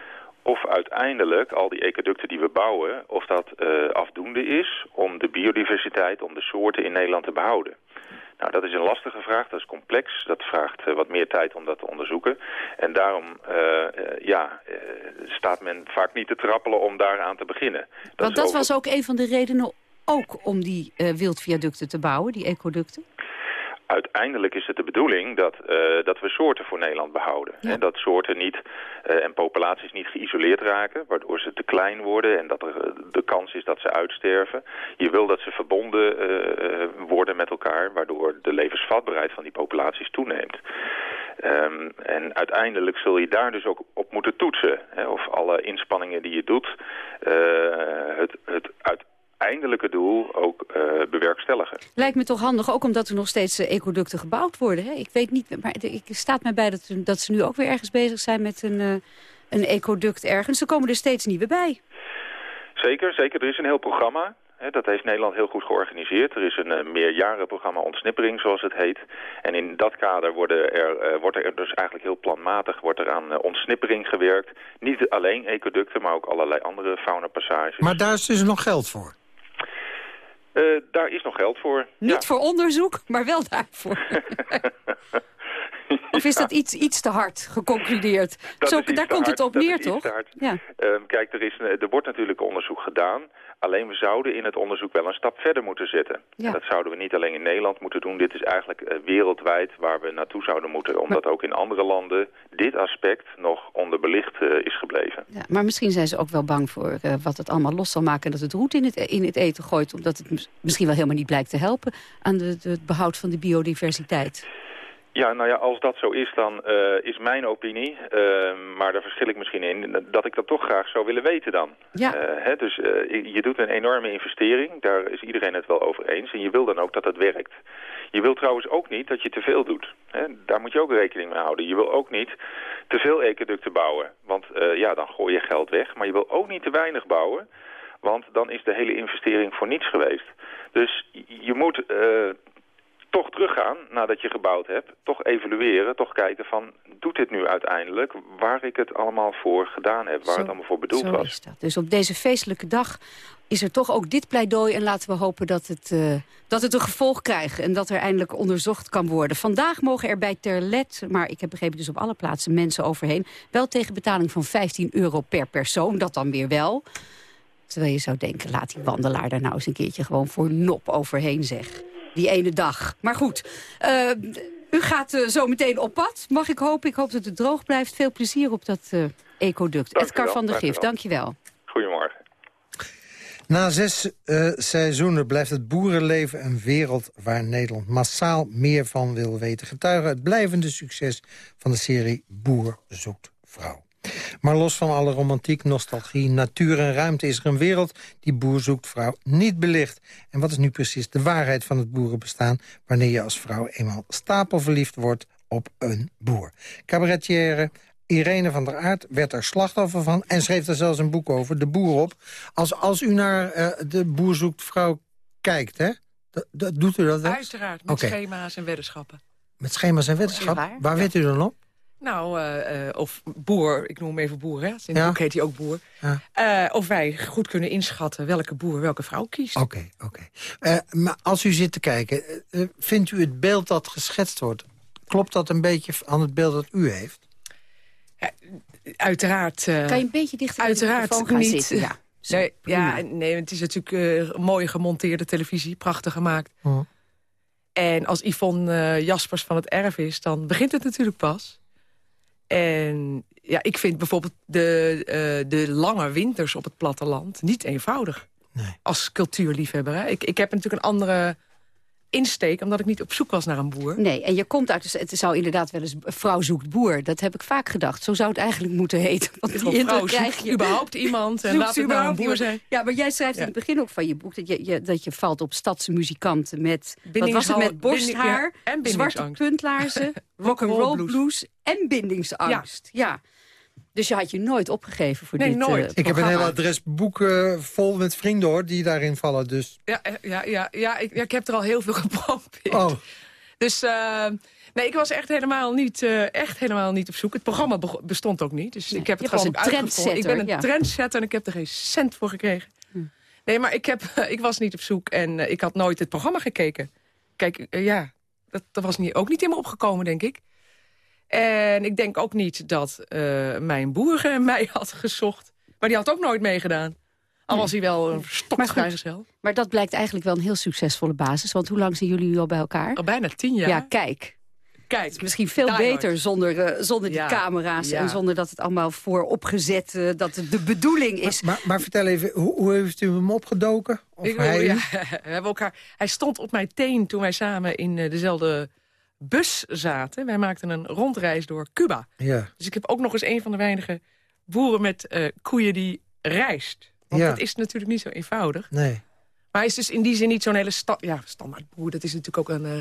of uiteindelijk al die ecoducten die we bouwen... of dat eh, afdoende is om de biodiversiteit, om de soorten in Nederland te behouden. Nou, dat is een lastige vraag, dat is complex. Dat vraagt eh, wat meer tijd om dat te onderzoeken. En daarom eh, ja, staat men vaak niet te trappelen om daaraan te beginnen. Want dat over- was ook een van de redenen ook om die wildviaducten te bouwen, die ecoducten. Uiteindelijk is het de bedoeling dat, eh, dat we soorten voor Nederland behouden. Ja. En dat soorten niet eh, en populaties niet geïsoleerd raken, waardoor ze te klein worden en dat er eh, de kans is dat ze uitsterven. Je wil dat ze verbonden worden met elkaar, waardoor de levensvatbaarheid van die populaties toeneemt. Ehm, en uiteindelijk zul je daar dus ook op moeten toetsen. Hè, of alle inspanningen die je doet, het, het uiteindelijke doel ook eh, bewerkstelligen. Lijkt me toch handig, ook omdat er nog steeds eh, ecoducten gebouwd worden. Hè? Ik weet niet, maar er ik staat mij bij dat, dat ze nu ook weer ergens bezig zijn met een, eh, een ecoduct ergens. Er komen er steeds nieuwe bij. Zeker, zeker. Er is een heel programma. Hè, Dat heeft Nederland heel goed georganiseerd. Er is een uh, meerjarenprogramma ontsnippering, zoals het heet. En in dat kader worden er, uh, wordt er dus eigenlijk heel planmatig wordt er aan uh, ontsnippering gewerkt. Niet alleen ecoducten, maar ook allerlei andere faunapassages. Maar daar is dus nog geld voor? Uh, daar is nog geld voor. Niet ja. voor onderzoek, maar wel daarvoor. <laughs> <laughs> Of is dat iets, iets te hard geconcludeerd? Zo, daar komt hard, het op neer, toch? Ja. Um, kijk, er, is, er wordt natuurlijk onderzoek gedaan. Alleen we zouden in het onderzoek wel een stap verder moeten zetten. Ja. En dat zouden we niet alleen in Nederland moeten doen. Dit is eigenlijk uh, wereldwijd waar we naartoe zouden moeten. Omdat maar... ook in andere landen dit aspect nog onderbelicht uh, is gebleven. Ja, maar misschien zijn ze ook wel bang voor uh, wat het allemaal los zal maken... en dat het roet in het, in het eten gooit. Omdat het misschien wel helemaal niet blijkt te helpen... aan de, de, het behoud van de biodiversiteit. Ja, nou ja, als dat zo is, dan uh, is mijn opinie, uh, maar daar verschil ik misschien in, dat ik dat toch graag zou willen weten dan. Ja. Uh, hè, dus je doet een enorme investering, daar is iedereen het wel over eens. En je wil dan ook dat het werkt. Je wil trouwens ook niet dat je te veel doet. Hè? Daar moet je ook rekening mee houden. Je wil ook niet te veel ecoducten bouwen, want ja, dan gooi je geld weg. Maar je wil ook niet te weinig bouwen, want dan is de hele investering voor niets geweest. Dus je moet toch teruggaan nadat je gebouwd hebt. Toch evalueren, toch kijken van... doet dit nu uiteindelijk waar ik het allemaal voor gedaan heb? Waar Zo, het allemaal voor bedoeld was. Is dat. Dus op deze feestelijke dag is er toch ook dit pleidooi... en laten we hopen dat het, uh, dat het een gevolg krijgt... en dat er eindelijk onderzocht kan worden. Vandaag mogen er bij Terlet, maar ik heb begrepen dus op alle plaatsen... mensen overheen, wel tegen betaling van 15 euro per persoon. Dat dan weer wel. Terwijl je zou denken, laat die wandelaar daar nou eens een keertje... gewoon voor nop overheen, zeg die ene dag. Maar goed, uh, u gaat uh, zo meteen op pad, mag ik hopen. Ik hoop dat het droog blijft. Veel plezier op dat uh, ecoduct. Edgar van der Gif, dank je wel. Goedemorgen. Na zes uh, seizoenen blijft het boerenleven een wereld waar Nederland massaal meer van wil weten. Getuigen het blijvende succes van de serie Boer zoekt vrouw. Maar los van alle romantiek, nostalgie, natuur en ruimte... is er een wereld die boer zoekt vrouw niet belicht. En wat is nu precies de waarheid van het boerenbestaan... wanneer je als vrouw eenmaal stapelverliefd wordt op een boer? Cabaretière Irene van der Aert werd er slachtoffer van... en schreef er zelfs een boek over, De Boer op. Als, als u naar uh, de boer zoekt vrouw kijkt, hè? Doet u dat wel? Uiteraard, met okay. schema's en weddenschappen. Met schema's en weddenschappen? Waar, waar ja. weet u dan op? Nou, uh, uh, of boer, ik noem hem even boer, hè? In het Ja. boek heet hij ook boer. Ja. Uh, of wij goed kunnen inschatten welke boer welke vrouw kiest. Oké, oké. Eh, maar als u zit te kijken, eh, vindt u het beeld dat geschetst wordt... klopt dat een beetje aan het beeld dat u heeft? Uiteraard. eh, Kan je een beetje dichter uiteraard niet. zitten? Ja. <laughs> Zo, Nee, ja, nee, het is natuurlijk eh, mooi gemonteerde televisie, prachtig gemaakt. Hm. En als Yvonne eh, Jaspers van het erf is, dan begint het natuurlijk pas. En ja, ik vind bijvoorbeeld de, eh, de lange winters op het platteland niet eenvoudig. Nee. Als cultuurliefhebber. Hè. Ik, ik heb natuurlijk een andere insteek, omdat ik niet op zoek was naar een boer. Nee, en je komt uit... Het zou inderdaad wel eens vrouw zoekt boer. Dat heb ik vaak gedacht. Zo zou het eigenlijk moeten heten. Want die indruk vrouw krijg zoekt je. überhaupt iemand en Zoekt laat het nou een boer zijn. Ja, maar jij schrijft Ja. in het begin ook van je boek... dat je, je, dat je valt op stadse muzikanten met... Wat was het? Met borsthaar, ja, en zwarte puntlaarzen... <laughs> rock'n'roll blues. en bindingsangst. Ja. Dus je had je nooit opgegeven voor Nee, dit nooit. eh, Ik heb een heel adres boeken vol met vrienden, hoor, die daarin vallen. Dus, Ja, eh, ja, ja, ja, ik, ja, ik heb er al heel veel <laughs> geprobeerd. oh, Dus eh, nee, ik was echt helemaal, niet, eh, echt helemaal niet op zoek. Het programma bestond ook niet. Dus Nee, ik heb het was gewoon een. Ik ben een trendsetter, ja. trendsetter en ik heb er geen cent voor gekregen. Hm. Nee, maar ik, heb, <laughs> ik was niet op zoek en ik had nooit het programma gekeken. Kijk, ja, dat, dat was niet, ook niet in me opgekomen, denk ik. En ik denk ook niet dat eh, mijn boer <laughs> mij had gezocht. Maar die had ook nooit meegedaan. Al was hij wel een stokvrijgezel. Maar dat blijkt eigenlijk wel een heel succesvolle basis. Want hoe lang zijn jullie nu al bij elkaar? Al bijna tien jaar. Ja, kijk. Kijk, Misschien veel Die beter Hard. zonder, eh, zonder die Ja, camera's... ja. en zonder dat het allemaal voor opgezet... eh, dat het de bedoeling is. maar, maar vertel even, hoe, hoe heeft u hem opgedoken? Of Ik, hij ja, <laughs> we hebben elkaar, hij stond op mijn teen toen wij samen in eh, dezelfde bus zaten. Wij maakten een rondreis door Cuba. Ja. Dus ik heb ook nog eens een van de weinige boeren met eh, koeien die reist. Want Ja. dat is natuurlijk niet zo eenvoudig. Nee. Maar hij is dus in die zin niet zo'n hele sta ja, standaard boer. Dat is natuurlijk ook een eh,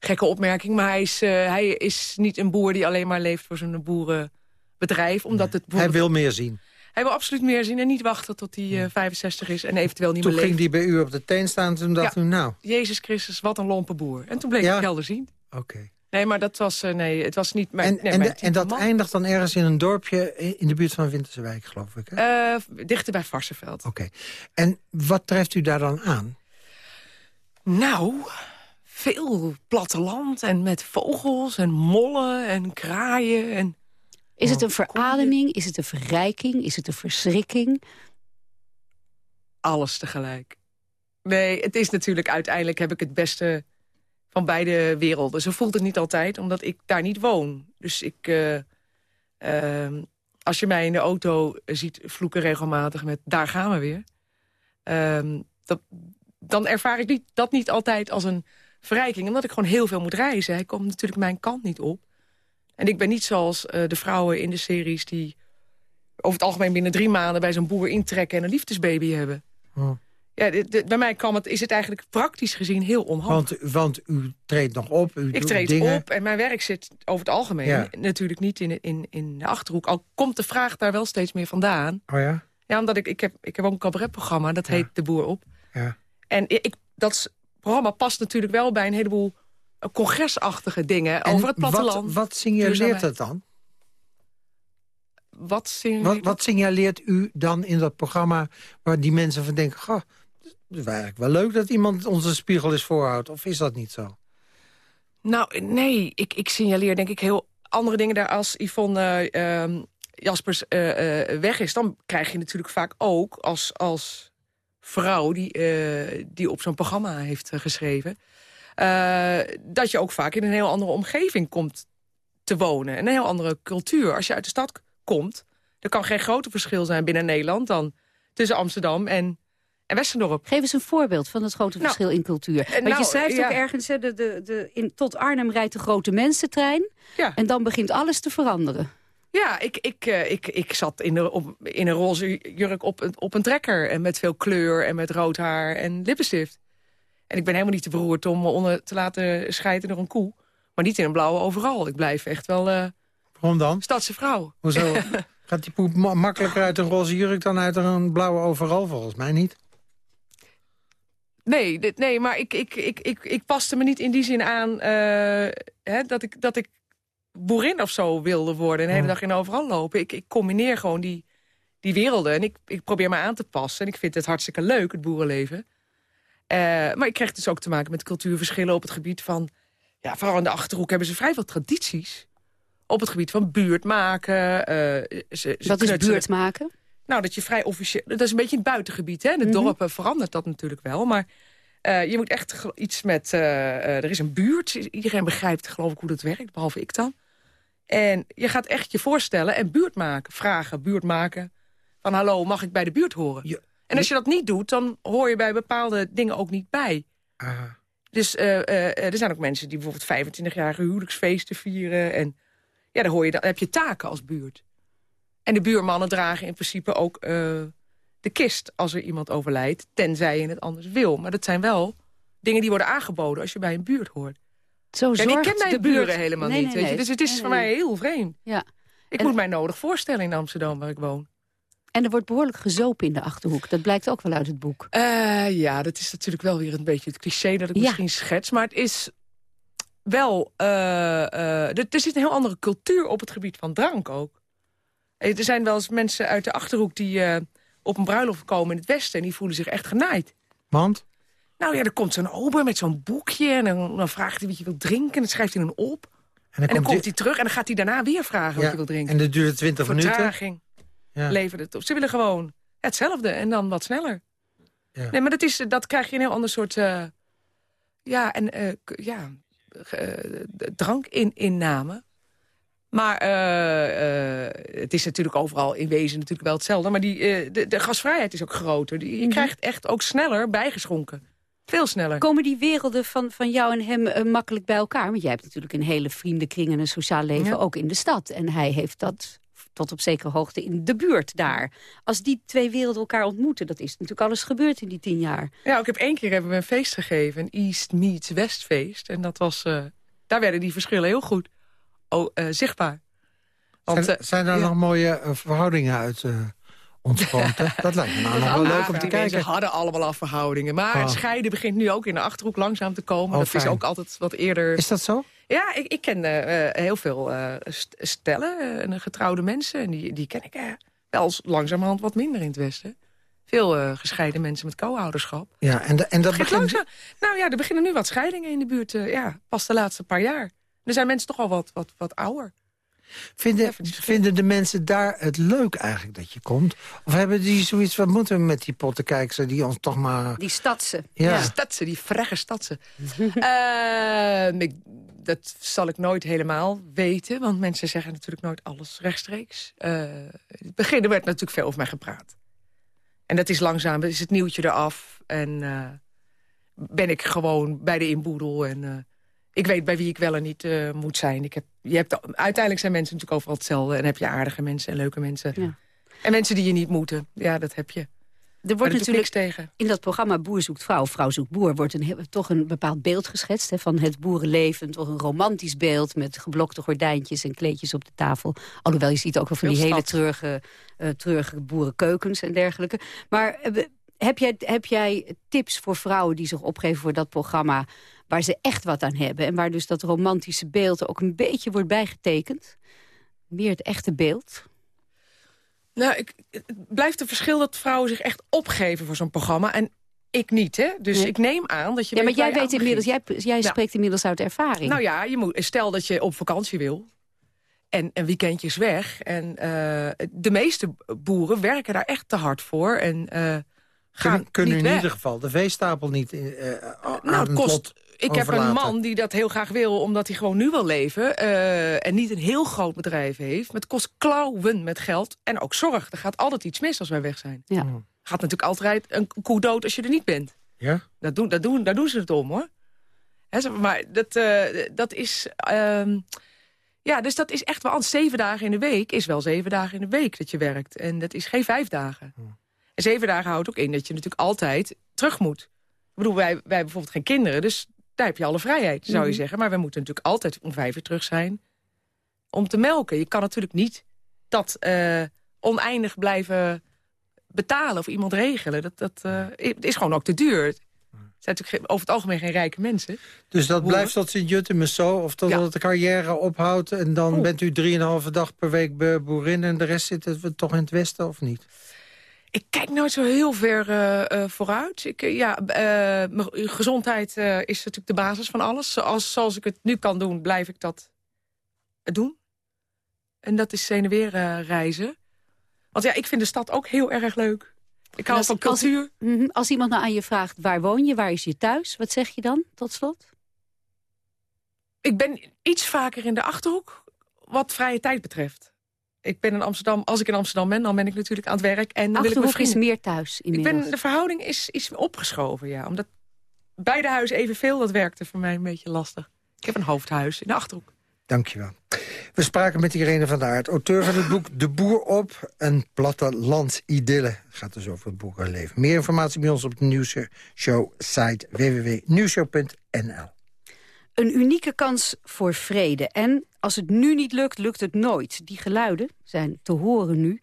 gekke opmerking. Maar hij is, eh, hij is niet een boer die alleen maar leeft voor zijn boerenbedrijf. Omdat het Hij wil meer zien. hij wil absoluut meer zien en niet wachten tot hij eh, 65 is en eventueel niet Toen meer leeft. ging die bij u op de teen staan, toen dacht u, nou, Jezus Christus, wat een lompe boer. En toen bleek Ja. ik helder zien. Oké. Nee, maar dat was, eh, nee, het was niet mijn, En, nee, en, mijn de- en dat man. eindigt dan ergens in een dorpje in de buurt van Winterse Wijk, geloof ik. Hè? Eh, dichter bij Varsenveld. Oké. En wat treft u daar dan aan? Nou, veel platteland en met vogels en mollen en kraaien. En... Is het een verademing? Is het een verrijking? Is het een verschrikking? alles tegelijk. Nee, het is natuurlijk uiteindelijk heb ik het beste van beide werelden. Zo voelt het niet altijd, omdat ik daar niet woon. Dus ik, eh, ehm, als je mij in de auto ziet vloeken regelmatig met daar gaan we weer. ehm, dan ervaar ik niet, dat niet altijd als een verrijking. Omdat ik gewoon heel veel moet reizen. Hij komt natuurlijk mijn kant niet op. En ik ben niet zoals eh, de vrouwen in de series... die over het algemeen binnen drie maanden bij zo'n boer intrekken... en een liefdesbaby hebben. Oh. Ja, bij mij kan het, is het eigenlijk praktisch gezien heel onhandig. Want, want u treedt nog op, u Ik treed dingen. op en mijn werk zit over het algemeen Ja. natuurlijk niet in, in, in de Achterhoek. Al komt de vraag daar wel steeds meer vandaan. Oh ja? Ja, omdat ik, ik, heb, ik heb ook een cabaretprogramma, dat heet De Boer Op. Ja. En ik, dat programma past natuurlijk wel bij een heleboel eh, congresachtige dingen En over het platteland. Wat, wat signaleert het dan? Wat Wat, wat signaleert u dan in dat programma waar die mensen van denken... Goh, is eigenlijk wel leuk dat iemand ons een spiegel eens voorhoudt. Of is dat niet zo? Nou, nee, ik, ik signaleer denk ik heel andere dingen daar als Yvonne eh, ehm, Jaspers eh, eh, weg is. Dan krijg je natuurlijk vaak ook als, als vrouw die, eh, die op zo'n programma heeft geschreven... dat je ook vaak in een heel andere omgeving komt te wonen. Een heel andere cultuur. Als je uit de stad komt, er kan geen groter verschil zijn binnen Nederland... dan tussen Amsterdam en, en Westendorp. Geef eens een voorbeeld van het grote Nou, verschil in cultuur. Want nou, je schrijft ja. ook ergens, hè, de, de, de, in, tot Arnhem rijdt de grote mensentrein. Ja. En dan begint alles te veranderen. Ja, ik, ik, eh, ik, ik zat in, de, op, in een roze jurk op, een- op een trekker. En met veel kleur en met rood haar en lippenstift. En ik ben helemaal niet te beroerd om me onder te laten schijten door een koe. Maar niet in een blauwe overal. Ik blijf echt wel eh Waarom dan? stadse vrouw. Hoezo? <laughs> Gaat die poep ma- makkelijker uit een roze jurk dan uit een blauwe overal? Volgens mij niet. Nee, dit, nee maar ik, ik, ik, ik, ik paste me niet in die zin aan eh, hè, dat, ik, dat ik boerin of zo wilde worden. En de hele Oh. dag in overal lopen. Ik, ik combineer gewoon die, die werelden. En ik, ik probeer me aan te passen. En ik vind het hartstikke leuk, het boerenleven. Eh, maar ik krijg dus ook te maken met cultuurverschillen op het gebied van... Ja, vooral in de Achterhoek hebben ze vrij veel tradities. Op het gebied van buurt maken. eh, ze, ze Wat is buurt maken? Nou, dat je vrij officieel... Dat is een beetje in het buitengebied, hè? In de Mhm. dorpen verandert dat natuurlijk wel. Maar eh, je moet echt iets met... eh, eh, er is een buurt. Iedereen begrijpt, geloof ik, hoe dat werkt. Behalve ik dan. En je gaat echt je voorstellen en buurt maken. Vragen, buurt maken. Van hallo, mag ik bij de buurt horen? Ja. En als je dat niet doet, dan hoor je bij bepaalde dingen ook niet bij. Dus er zijn ook mensen die bijvoorbeeld 25-jarige huwelijksfeesten vieren. En ja, dan, hoor je, dan heb je taken als buurt. En de buurmannen dragen in principe ook eh, de kist als er iemand overlijdt. Tenzij je het anders wil. Maar dat zijn wel dingen die worden aangeboden als je bij een buurt hoort. Zo Kijk, ik ken mijn de buren buurt- helemaal Nee, niet. nee, weet je. Dus het is Nee, voor mij heel vreemd. Ja. Ik En- moet mij nodig voorstellen in Amsterdam waar ik woon. En er wordt behoorlijk gezopen in de Achterhoek. Dat blijkt ook wel uit het boek. Eh, ja, dat is natuurlijk wel weer een beetje het cliché dat ik Ja. misschien schets. Maar het is wel... eh, er, er zit een heel andere cultuur op het gebied van drank ook. Eh, Er zijn wel eens mensen uit de Achterhoek die eh, op een bruiloft komen in het Westen... en die voelen zich echt genaaid. Want? Nou ja, er komt zo'n ober met zo'n boekje... en dan, dan vraagt hij wat je wilt drinken en dat schrijft hij dan op. En dan komt hij terug en dan gaat hij daarna weer vragen wat je wilt drinken. En dat duurt 20 minuten. Vertraging Ja. levert het op. Ze willen gewoon hetzelfde en dan wat sneller. Ja. Nee, maar dat, is, dat krijg je een heel ander soort... eh, ja, en k- ja, eh, drankinname. Maar eh, eh, het is natuurlijk overal in wezen natuurlijk wel hetzelfde. Maar die, eh, de, de gasvrijheid is ook groter. Die, je Mhm. krijgt echt ook sneller bijgeschonken. Veel sneller. Komen die werelden van, van jou en hem makkelijk bij elkaar? Want jij hebt natuurlijk een hele vriendenkring en een sociaal leven Ja. ook in de stad. En hij heeft dat tot op zekere hoogte in de buurt daar. Als die twee werelden elkaar ontmoeten, dat is natuurlijk alles gebeurd in die tien jaar. Ja, ik heb één keer hebben we een feest gegeven. Een East meets West feest. En dat was, daar werden die verschillen heel goed oh, eh, zichtbaar. Want, zijn, eh, zijn ja. nog mooie eh, verhoudingen uit hè? <laughs> dat lijkt me nou nog wel leuk om te kijken. hadden allemaal al verhoudingen. Maar Oh. scheiden begint nu ook in de Achterhoek langzaam te komen. Oh, dat fijn. is ook altijd wat eerder... Is dat zo? Ja, ik, ik ken heel veel st- stellen en getrouwde mensen. En die, die ken ik wel langzamerhand wat minder in het Westen. Veel gescheiden mensen met co-ouderschap. Ja, en, de- en dat Begint langzaam. Nou ja, er beginnen nu wat scheidingen in de buurt. ja, pas de laatste paar jaar. Er zijn mensen toch al wat, wat, wat ouder. Vinden, vinden de mensen daar het leuk eigenlijk dat je komt? Of hebben die zoiets, wat moeten we met die pottenkijkers die ons toch maar... Die stadse. Ja, Die stadse, die fragge stadse. <laughs> Ehm, ik, dat zal ik nooit helemaal weten. Want mensen zeggen natuurlijk nooit alles rechtstreeks. Eh, in het begin er werd natuurlijk veel over mij gepraat. En dat is langzaam, is het nieuwtje eraf. En eh, ben ik gewoon bij de inboedel. En eh, ik weet bij wie ik wel en niet eh, moet zijn. Ik heb, je hebt, uiteindelijk zijn mensen natuurlijk overal hetzelfde. En heb je aardige mensen en leuke mensen. Ja. En mensen die je niet moeten. Ja, dat heb je. Er wordt natuurlijk niks tegen. in dat programma Boer zoekt vrouw, vrouw zoekt boer... wordt een, toch een bepaald beeld geschetst hè, van het boerenleven. Toch een romantisch beeld met geblokte gordijntjes en kleedjes op de tafel. Alhoewel je ziet ook wel van Heel die hele treurige, eh, treurige boerenkeukens en dergelijke. Maar eh, heb jij, heb jij tips voor vrouwen die zich opgeven voor dat programma... waar ze echt wat aan hebben en waar dus dat romantische beeld ook een beetje wordt bijgetekend? Meer het echte beeld? Nou, ik, het blijft een verschil dat vrouwen zich echt opgeven voor zo'n programma. En ik niet, hè? Dus Nee. ik neem aan dat je Ja, maar jij weet inmiddels, jij, jij Ja. spreekt inmiddels uit ervaring. Nou ja, je moet, stel dat je op vakantie wil. En een weekendje is weg. En eh, de meeste boeren werken daar echt te hard voor. En eh, gaan Kunnen, kunnen niet in weg. ieder geval de veestapel niet aan Nou, het kost, ik heb een man die dat heel graag wil, omdat hij gewoon nu wil leven. eh, en niet een heel groot bedrijf heeft. Maar het kost klauwen met geld. En ook zorg. Er gaat altijd iets mis als wij weg zijn. Ja. Gaat natuurlijk altijd een koe dood als je er niet bent. Ja? Dat doen, dat doen, daar doen ze het om, hoor. Maar dat, eh, dat is... ehm, ja, dus dat is echt wel... anders. Zeven dagen in de week is wel zeven dagen in de week dat je werkt. En dat is geen vijf dagen. En zeven dagen houdt ook in dat je natuurlijk altijd terug moet. Ik bedoel, wij, wij hebben bijvoorbeeld geen kinderen... dus daar heb je alle vrijheid, zou je Mhm. zeggen. Maar we moeten natuurlijk altijd om vijf uur terug zijn... om te melken. Je kan natuurlijk niet dat eh, oneindig blijven betalen of iemand regelen. Dat, dat eh, het is gewoon ook te duur. Het zijn natuurlijk over het algemeen geen rijke mensen. Dus dat blijft tot Sint-Jutemus zo? Of totdat Ja. de carrière ophoudt en dan Oeh. bent u drieënhalve dag per week boerin... en de rest zit het toch in het westen, of niet? Ik kijk nooit zo heel ver eh, eh, vooruit. Ik, eh, ja, mijn gezondheid is natuurlijk de basis van alles. Zoals, zoals ik het nu kan doen, blijf ik dat doen. En dat is heen en weer eh, reizen. Want ja, ik vind de stad ook heel erg leuk. Ik hou als- van als- cultuur. Mhm. Als iemand nou aan je vraagt, waar woon je, waar is je thuis? Wat zeg je dan, tot slot? Ik ben iets vaker in de Achterhoek, wat vrije tijd betreft. Ik ben in Amsterdam, als ik in Amsterdam ben, dan ben ik natuurlijk aan het werk. En dan wil ik mijn vrienden- meer thuis Ik ben, de verhouding is, is opgeschoven, ja. Omdat beide huizen evenveel, dat werkte voor mij een beetje lastig. Ik heb een hoofdhuis in de Achterhoek. Dankjewel. We spraken met Irene van der Aert, auteur van het boek De Boer op, een plattelandsidylle. Gaat dus over het boerenleven. Meer informatie bij ons op de nieuwsshow site www.nieuwshow.nl. Een unieke kans voor vrede. En als het nu niet lukt, lukt het nooit. Die geluiden zijn te horen nu.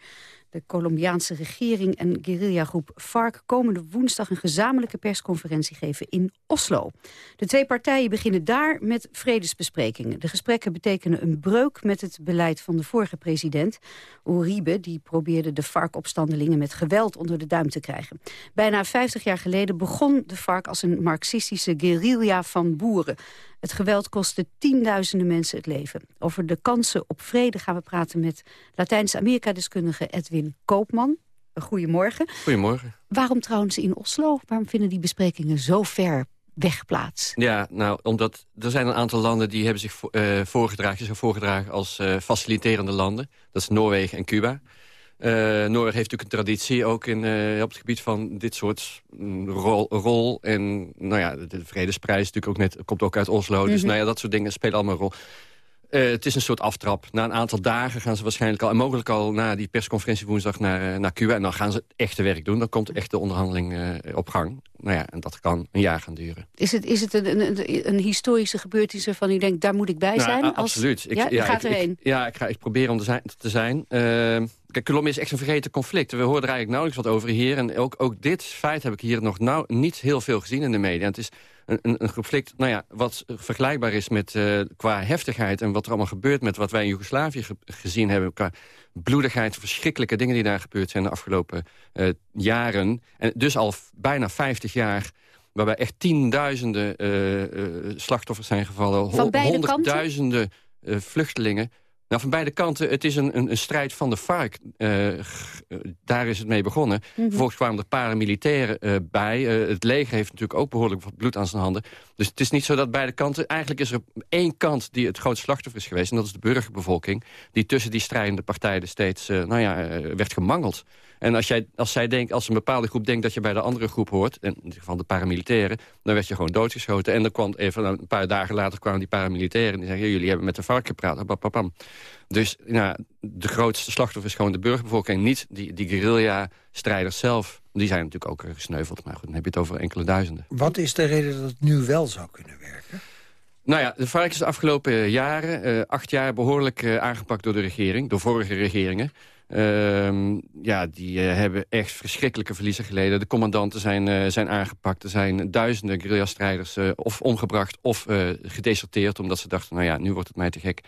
De Colombiaanse regering en guerrillagroep FARC... komende woensdag een gezamenlijke persconferentie geven in Oslo. De twee partijen beginnen daar met vredesbesprekingen. De gesprekken betekenen een breuk met het beleid van de vorige president. Uribe die probeerde de FARC-opstandelingen met geweld onder de duim te krijgen. Bijna 50 jaar geleden begon de FARC als een marxistische guerrilla van boeren. Het geweld kostte tienduizenden mensen het leven. Over de kansen op vrede gaan we praten met Latijns-Amerika-deskundige Edwin Koopman. Goedemorgen. Goedemorgen. Waarom trouwens in Oslo? Waarom vinden die besprekingen zo ver weg plaats? Ja, nou, omdat er zijn een aantal landen die hebben zich eh, voorgedragen, zich voorgedragen als eh, faciliterende landen. Dat is Noorwegen en Cuba. Eh, Noorwegen heeft natuurlijk een traditie ook in, eh, op het gebied van dit soort mm, rol, rol. En nou ja, de, de Vredesprijs natuurlijk ook net, komt ook uit Oslo. Dus Mhm. nou ja, dat soort dingen spelen allemaal een rol. Eh, het is een soort aftrap. Na een aantal dagen gaan ze waarschijnlijk al... en mogelijk al na die persconferentie woensdag naar, naar Cuba... en dan gaan ze het echte werk doen. Dan komt echt de onderhandeling op gang. Nou ja, en dat kan een jaar gaan duren. Is het, is het een, een, een historische gebeurtenis waarvan u denkt... daar moet ik bij Nou, zijn? als- absoluut. Ik, ja, gaat ik, erheen. Ik, ja, ik, ga, ik probeer om te zijn. Te zijn. Eh, kijk, Colombia is echt een vergeten conflict. We hoorden er eigenlijk nauwelijks wat over hier. En ook, ook dit feit heb ik hier nog nauw, niet heel veel gezien in de media. Het is een, een, een conflict nou ja, wat vergelijkbaar is met eh, qua heftigheid... en wat er allemaal gebeurt met wat wij in Joegoslavië ge- gezien hebben... qua bloedigheid, verschrikkelijke dingen die daar gebeurd zijn de afgelopen eh, jaren. En dus al bijna 50 jaar waarbij echt tienduizenden eh, slachtoffers zijn gevallen. Van beide kanten? honderdduizenden vluchtelingen. Nou, van beide kanten, het is een, een, een strijd van de FARC. Eh, eh, daar is het mee begonnen. Mhm. Vervolgens kwamen er paramilitairen eh, bij. Het leger heeft natuurlijk ook behoorlijk wat bloed aan zijn handen. Dus het is niet zo dat beide kanten... Eigenlijk is er één kant die het grootste slachtoffer is geweest... en dat is de burgerbevolking... die tussen die strijdende partijen steeds nou ja, werd gemangeld. En als, jij, als, zij denkt, als een bepaalde groep denkt dat je bij de andere groep hoort... in ieder geval de paramilitairen, dan werd je gewoon doodgeschoten. En dan kwam even een paar dagen later kwamen die paramilitairen... en die zeggen, jullie hebben met de vark gepraat. Dus nou, de grootste slachtoffer is gewoon de burgerbevolking... niet die, die guerrilla-strijders zelf. Die zijn natuurlijk ook gesneuveld. Maar goed, dan heb je het over enkele duizenden. Wat is de reden dat het nu wel zou kunnen werken? Nou ja, de vark is de afgelopen jaren, eh, acht jaar... behoorlijk eh, aangepakt door de regering, door vorige regeringen. Ehm, ja, die eh, hebben echt verschrikkelijke verliezen geleden. De commandanten zijn, eh, zijn aangepakt. Er zijn duizenden guerrilla-strijders eh, of omgebracht of gedeserteerd... omdat ze dachten, nou ja, nu wordt het mij te gek.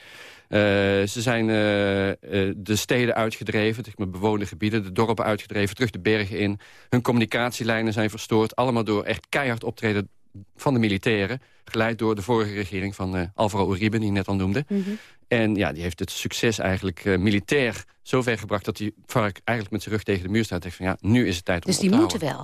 Ze zijn de steden uitgedreven, maar bewoonde gebieden... de dorpen uitgedreven, terug de bergen in. Hun communicatielijnen zijn verstoord. Allemaal door echt keihard optreden van de militairen. Geleid door de vorige regering van eh, Alvaro Uribe, die ik net al noemde. Mhm. En ja, die heeft het succes eigenlijk eh, militair zo ver gebracht... dat die vark eigenlijk met zijn rug tegen de muur staat. En zegt van ja, nu is het tijd om Dus die te moeten houden.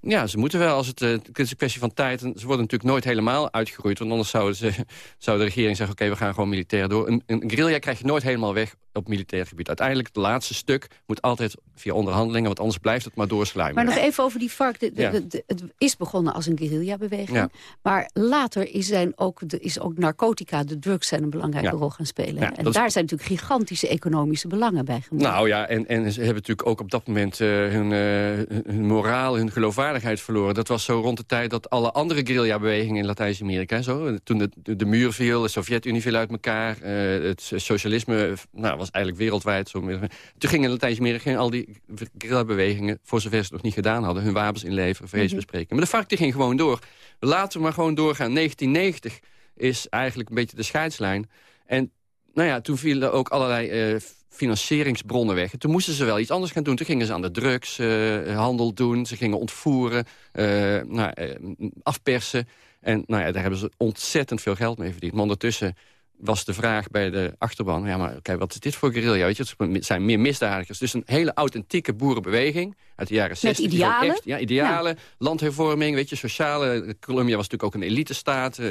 wel. Ja, ze moeten wel. Als het, het is een kwestie van tijd. En ze worden natuurlijk nooit helemaal uitgeroeid. Want anders zou, ze, <laughs> zou de regering zeggen... oké, we gaan gewoon militair door. Een, een guerrilla krijg je nooit helemaal weg op militair gebied. Uiteindelijk, het laatste stuk moet altijd via onderhandelingen... want anders blijft het maar doorsluimen. Maar nog even over die vark. De, de- Ja. de- de- het is begonnen als een guerrilla-beweging. Ja. Maar later is, zijn ook, de, is ook narcotica, de drugs, zijn een belangrijke Ja. rol gaan spelen. En is- daar zijn natuurlijk gigantische economische belangen bij gemoeid. Nou ja, en, en ze hebben natuurlijk ook op dat moment eh, hun, eh, hun moraal, hun geloofwaardigheid verloren. Dat was zo rond de tijd dat alle andere guerrilla-bewegingen in Latijns-Amerika... zo, toen de, de, muur viel, de Sovjet-Unie viel uit elkaar... eh, het socialisme nou, was eigenlijk wereldwijd. Zo, toen gingen in Latijns-Amerika al die guerrilla-bewegingen... voor zover ze het nog niet gedaan hadden, hun wapens inleveren, vredesbesprekingen. Maar de die ging gewoon door. Laten we maar gewoon doorgaan. 1990 is eigenlijk een beetje de scheidslijn. En nou ja, toen vielen ook allerlei eh, financieringsbronnen weg. En toen moesten ze wel iets anders gaan doen. Toen gingen ze aan de drugshandel doen. Ze gingen ontvoeren, eh, nou, eh, afpersen. En nou ja, daar hebben ze ontzettend veel geld mee verdiend. Maar ondertussen was de vraag bij de achterban... ja, maar wat is dit voor guerrilla? Weet je? Het zijn meer misdadigers. Dus een hele authentieke boerenbeweging uit de jaren 60. die gewoon idealen? Echt, ja, idealen, landhervorming, weet je, sociale... Colombia was natuurlijk ook een elitestaat. eh,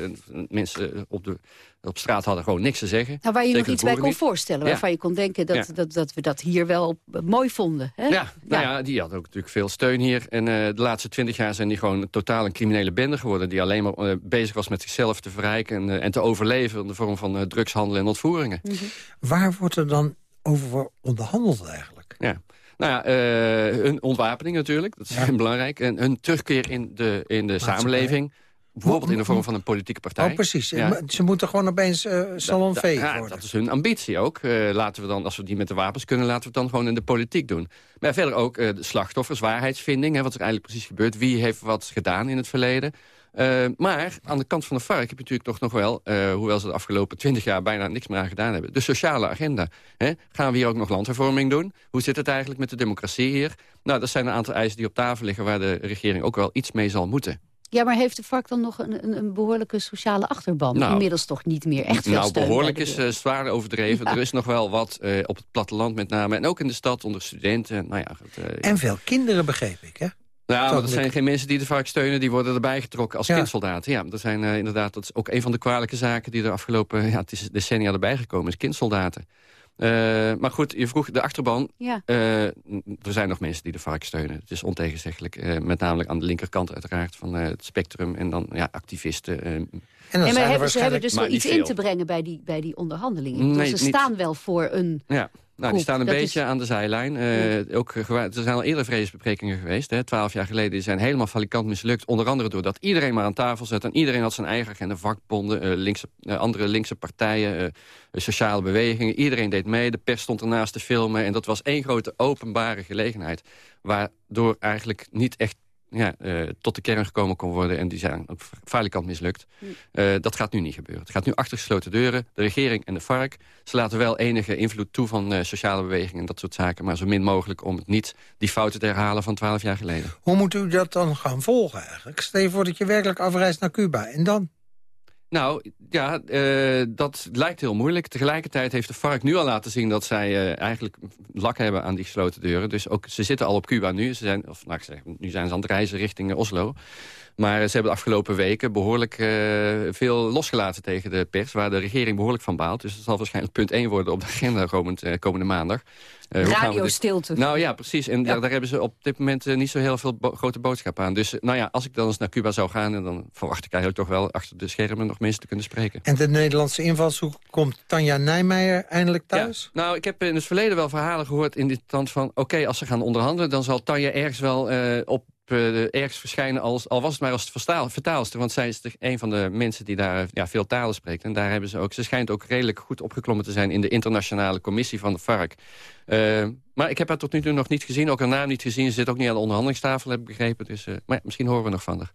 Mensen op, de, op straat hadden gewoon niks te zeggen. Nou, waar je nog iets bij kon voorstellen. Ja. Waarvan je kon denken dat, Ja. dat, dat we dat hier wel eh, mooi vonden. Hè? Ja, nou ja, die had ook natuurlijk veel steun hier. En eh, de laatste twintig jaar zijn die gewoon totaal een criminele bende geworden... die alleen maar eh, bezig was met zichzelf te verrijken en, eh, en te overleven... in de vorm van eh, drugshandel en ontvoeringen. Mhm. Waar wordt er dan over onderhandeld eigenlijk? Ja. Nou ja, eh, hun ontwapening natuurlijk, dat is Ja. belangrijk. En hun terugkeer in de, in de samenleving. Bijvoorbeeld in de vorm van een politieke partij. Oh, precies. Ja. Ze moeten gewoon opeens salonveeg Ja, worden. dat is hun ambitie ook. Eh, laten we dan, als we die met de wapens kunnen, laten we het dan gewoon in de politiek doen. Maar verder ook de slachtoffers, waarheidsvinding. Hè, wat er eigenlijk precies gebeurt. Wie heeft wat gedaan in het verleden. Eh, maar aan de kant van de vark heb je natuurlijk toch nog wel... eh, hoewel ze de afgelopen twintig jaar bijna niks meer aan gedaan hebben... de sociale agenda. Hè? Gaan we hier ook nog landhervorming doen? Hoe zit het eigenlijk met de democratie hier? Nou, dat zijn een aantal eisen die op tafel liggen... waar de regering ook wel iets mee zal moeten. Ja, maar heeft de vark dan nog een, een, een behoorlijke sociale achterban? Nou, Inmiddels toch niet meer echt veel Nou, steun behoorlijk is eh, zwaar overdreven. Ja. Er is nog wel wat eh, op het platteland met name. En ook in de stad onder studenten. Nou ja, goed, eh, En veel kinderen, begreep ik, hè? Nou, maar dat zijn geen mensen die de vark steunen. Die worden erbij getrokken als Ja. kindsoldaten. Ja, dat zijn eh, inderdaad, dat is ook een van de kwalijke zaken... die de afgelopen ja, het is decennia erbij gekomen is. Kindsoldaten. Eh, maar goed, je vroeg de achterban. Ja. Eh, er zijn nog mensen die de vark steunen. Het is ontegenzeggelijk. eh, met namelijk aan de linkerkant uiteraard van eh, het spectrum. En dan ja, activisten. En dan zijn maar er hebben, ze waarschijnlijk... hebben dus wel iets in te brengen bij die, bij die onderhandelingen. Nee, ze niet. staan wel voor een... Ja, nou, die staan een beetje is- aan de zijlijn. Eh, ook, eh, gewa- er zijn al eerder vredesbesprekingen geweest. Hè, Twaalf jaar geleden die zijn helemaal valikant mislukt. Onder andere doordat iedereen maar aan tafel zat. En iedereen had zijn eigen agenda. Vakbonden, eh, linkse, eh, andere linkse partijen, sociale bewegingen. Iedereen deed mee. De pers stond ernaast te filmen. En dat was één grote openbare gelegenheid. Waardoor eigenlijk niet echt ja, eh, tot de kern gekomen kon worden. En die zijn ook valikant mislukt. Eh, dat gaat nu niet gebeuren. Het gaat nu achter gesloten deuren. De regering en de FARC. Ze laten wel enige invloed toe van eh, sociale bewegingen en dat soort zaken. Maar zo min mogelijk om het niet die fouten te herhalen van twaalf jaar geleden. Hoe moet u dat dan gaan volgen eigenlijk? Stel je voor dat je werkelijk afreist naar Cuba. En dan? Nou, ja, uh, dat lijkt heel moeilijk. Tegelijkertijd heeft de FARC nu al laten zien dat zij uh, eigenlijk lak hebben aan die gesloten deuren. Dus ook, ze zitten al op Cuba nu. Ze zijn, of nou, ik zeg, nu zijn ze aan het reizen richting Oslo. Maar ze hebben de afgelopen weken behoorlijk uh, veel losgelaten tegen de pers... waar de regering behoorlijk van baalt. Dus dat zal waarschijnlijk punt 1 worden op de agenda komend, uh, komende maandag. Uh, Radio-stilte. Nou ja, precies. En ja. daar, daar, hebben ze op dit moment niet zo heel veel bo grote boodschap aan. Dus nou ja, als ik dan eens naar Cuba zou gaan... En dan verwacht ik eigenlijk toch wel achter de schermen nog mensen te kunnen spreken. En de Nederlandse invalshoek komt Tanja Nijmeijer eindelijk thuis? Ja. Nou, ik heb in het verleden wel verhalen gehoord in dit stand van... oké, als ze gaan onderhandelen, dan zal Tanja ergens wel op ergens verschijnen, als, al was het maar als vertaal, vertaalster. Want zij is de, een van de mensen die daar ja, veel talen spreekt. En daar hebben ze ook, ze schijnt ook redelijk goed opgeklommen te zijn... in de internationale commissie van de FARC. Uh, maar ik heb haar tot nu toe nog niet gezien, ook haar naam niet gezien. Ze zit ook niet aan de onderhandelingstafel, heb ik begrepen. Dus, uh, maar ja, misschien horen we nog van haar.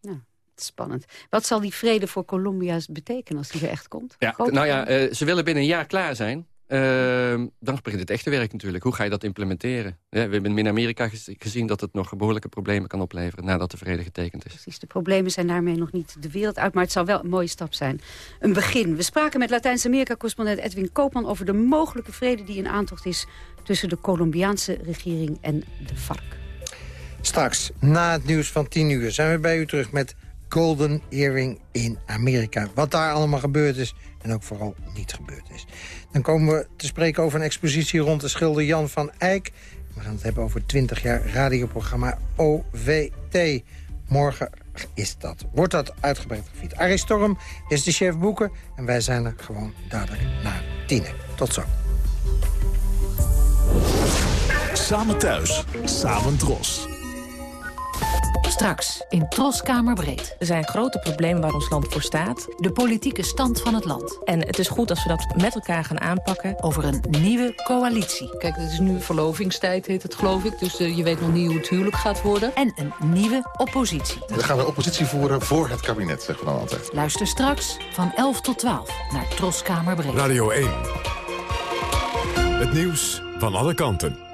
Ja. Spannend. Wat zal die vrede voor Colombia betekenen als die er echt komt? Ja, nou ja, ze willen binnen een jaar klaar zijn. Uh, dan begint het echte werk natuurlijk. Hoe ga je dat implementeren? Ja, we hebben in Amerika gezien dat het nog behoorlijke problemen kan opleveren... nadat de vrede getekend is. Precies, de problemen zijn daarmee nog niet de wereld uit... maar het zou wel een mooie stap zijn. Een begin. We spraken met Latijns-Amerika-correspondent Edwin Koopman... over de mogelijke vrede die in aantocht is... tussen de Colombiaanse regering en de FARC. Straks, na het nieuws van 10 uur, zijn we bij u terug met Golden Earring in Amerika. Wat daar allemaal gebeurd is en ook vooral niet gebeurd is. Dan komen we te spreken over een expositie rond de schilder Jan van Eyck. We gaan het hebben over 20 jaar radioprogramma OVT. Morgen is dat. Wordt dat uitgebreid gevierd. Storm is de chef boeken en wij zijn er gewoon dadelijk na tienen. Tot zo. Samen thuis, samen dros. Straks in Troskamerbreed. Er zijn grote problemen waar ons land voor staat. De politieke stand van het land. En het is goed als we dat met elkaar gaan aanpakken. Over een nieuwe coalitie. Kijk, het is nu verlovingstijd, heet het geloof ik. Dus uh, je weet nog niet hoe het huwelijk gaat worden. En een nieuwe oppositie. We gaan de oppositie voeren voor het kabinet, zeggen we dan altijd. Luister straks van 11 tot 12 naar Troskamerbreed. Radio 1. Het nieuws van alle kanten.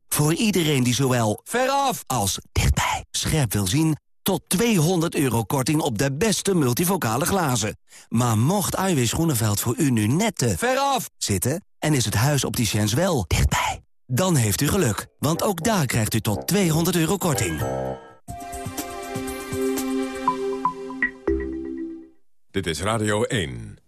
Voor iedereen die zowel veraf als dichtbij scherp wil zien... tot 200 euro korting op de beste multivocale glazen. Maar mocht Iwis Groeneveld voor u nu net te veraf zitten... en is het huis opticiens wel dichtbij... dan heeft u geluk, want ook daar krijgt u tot 200 euro korting. Dit is Radio 1.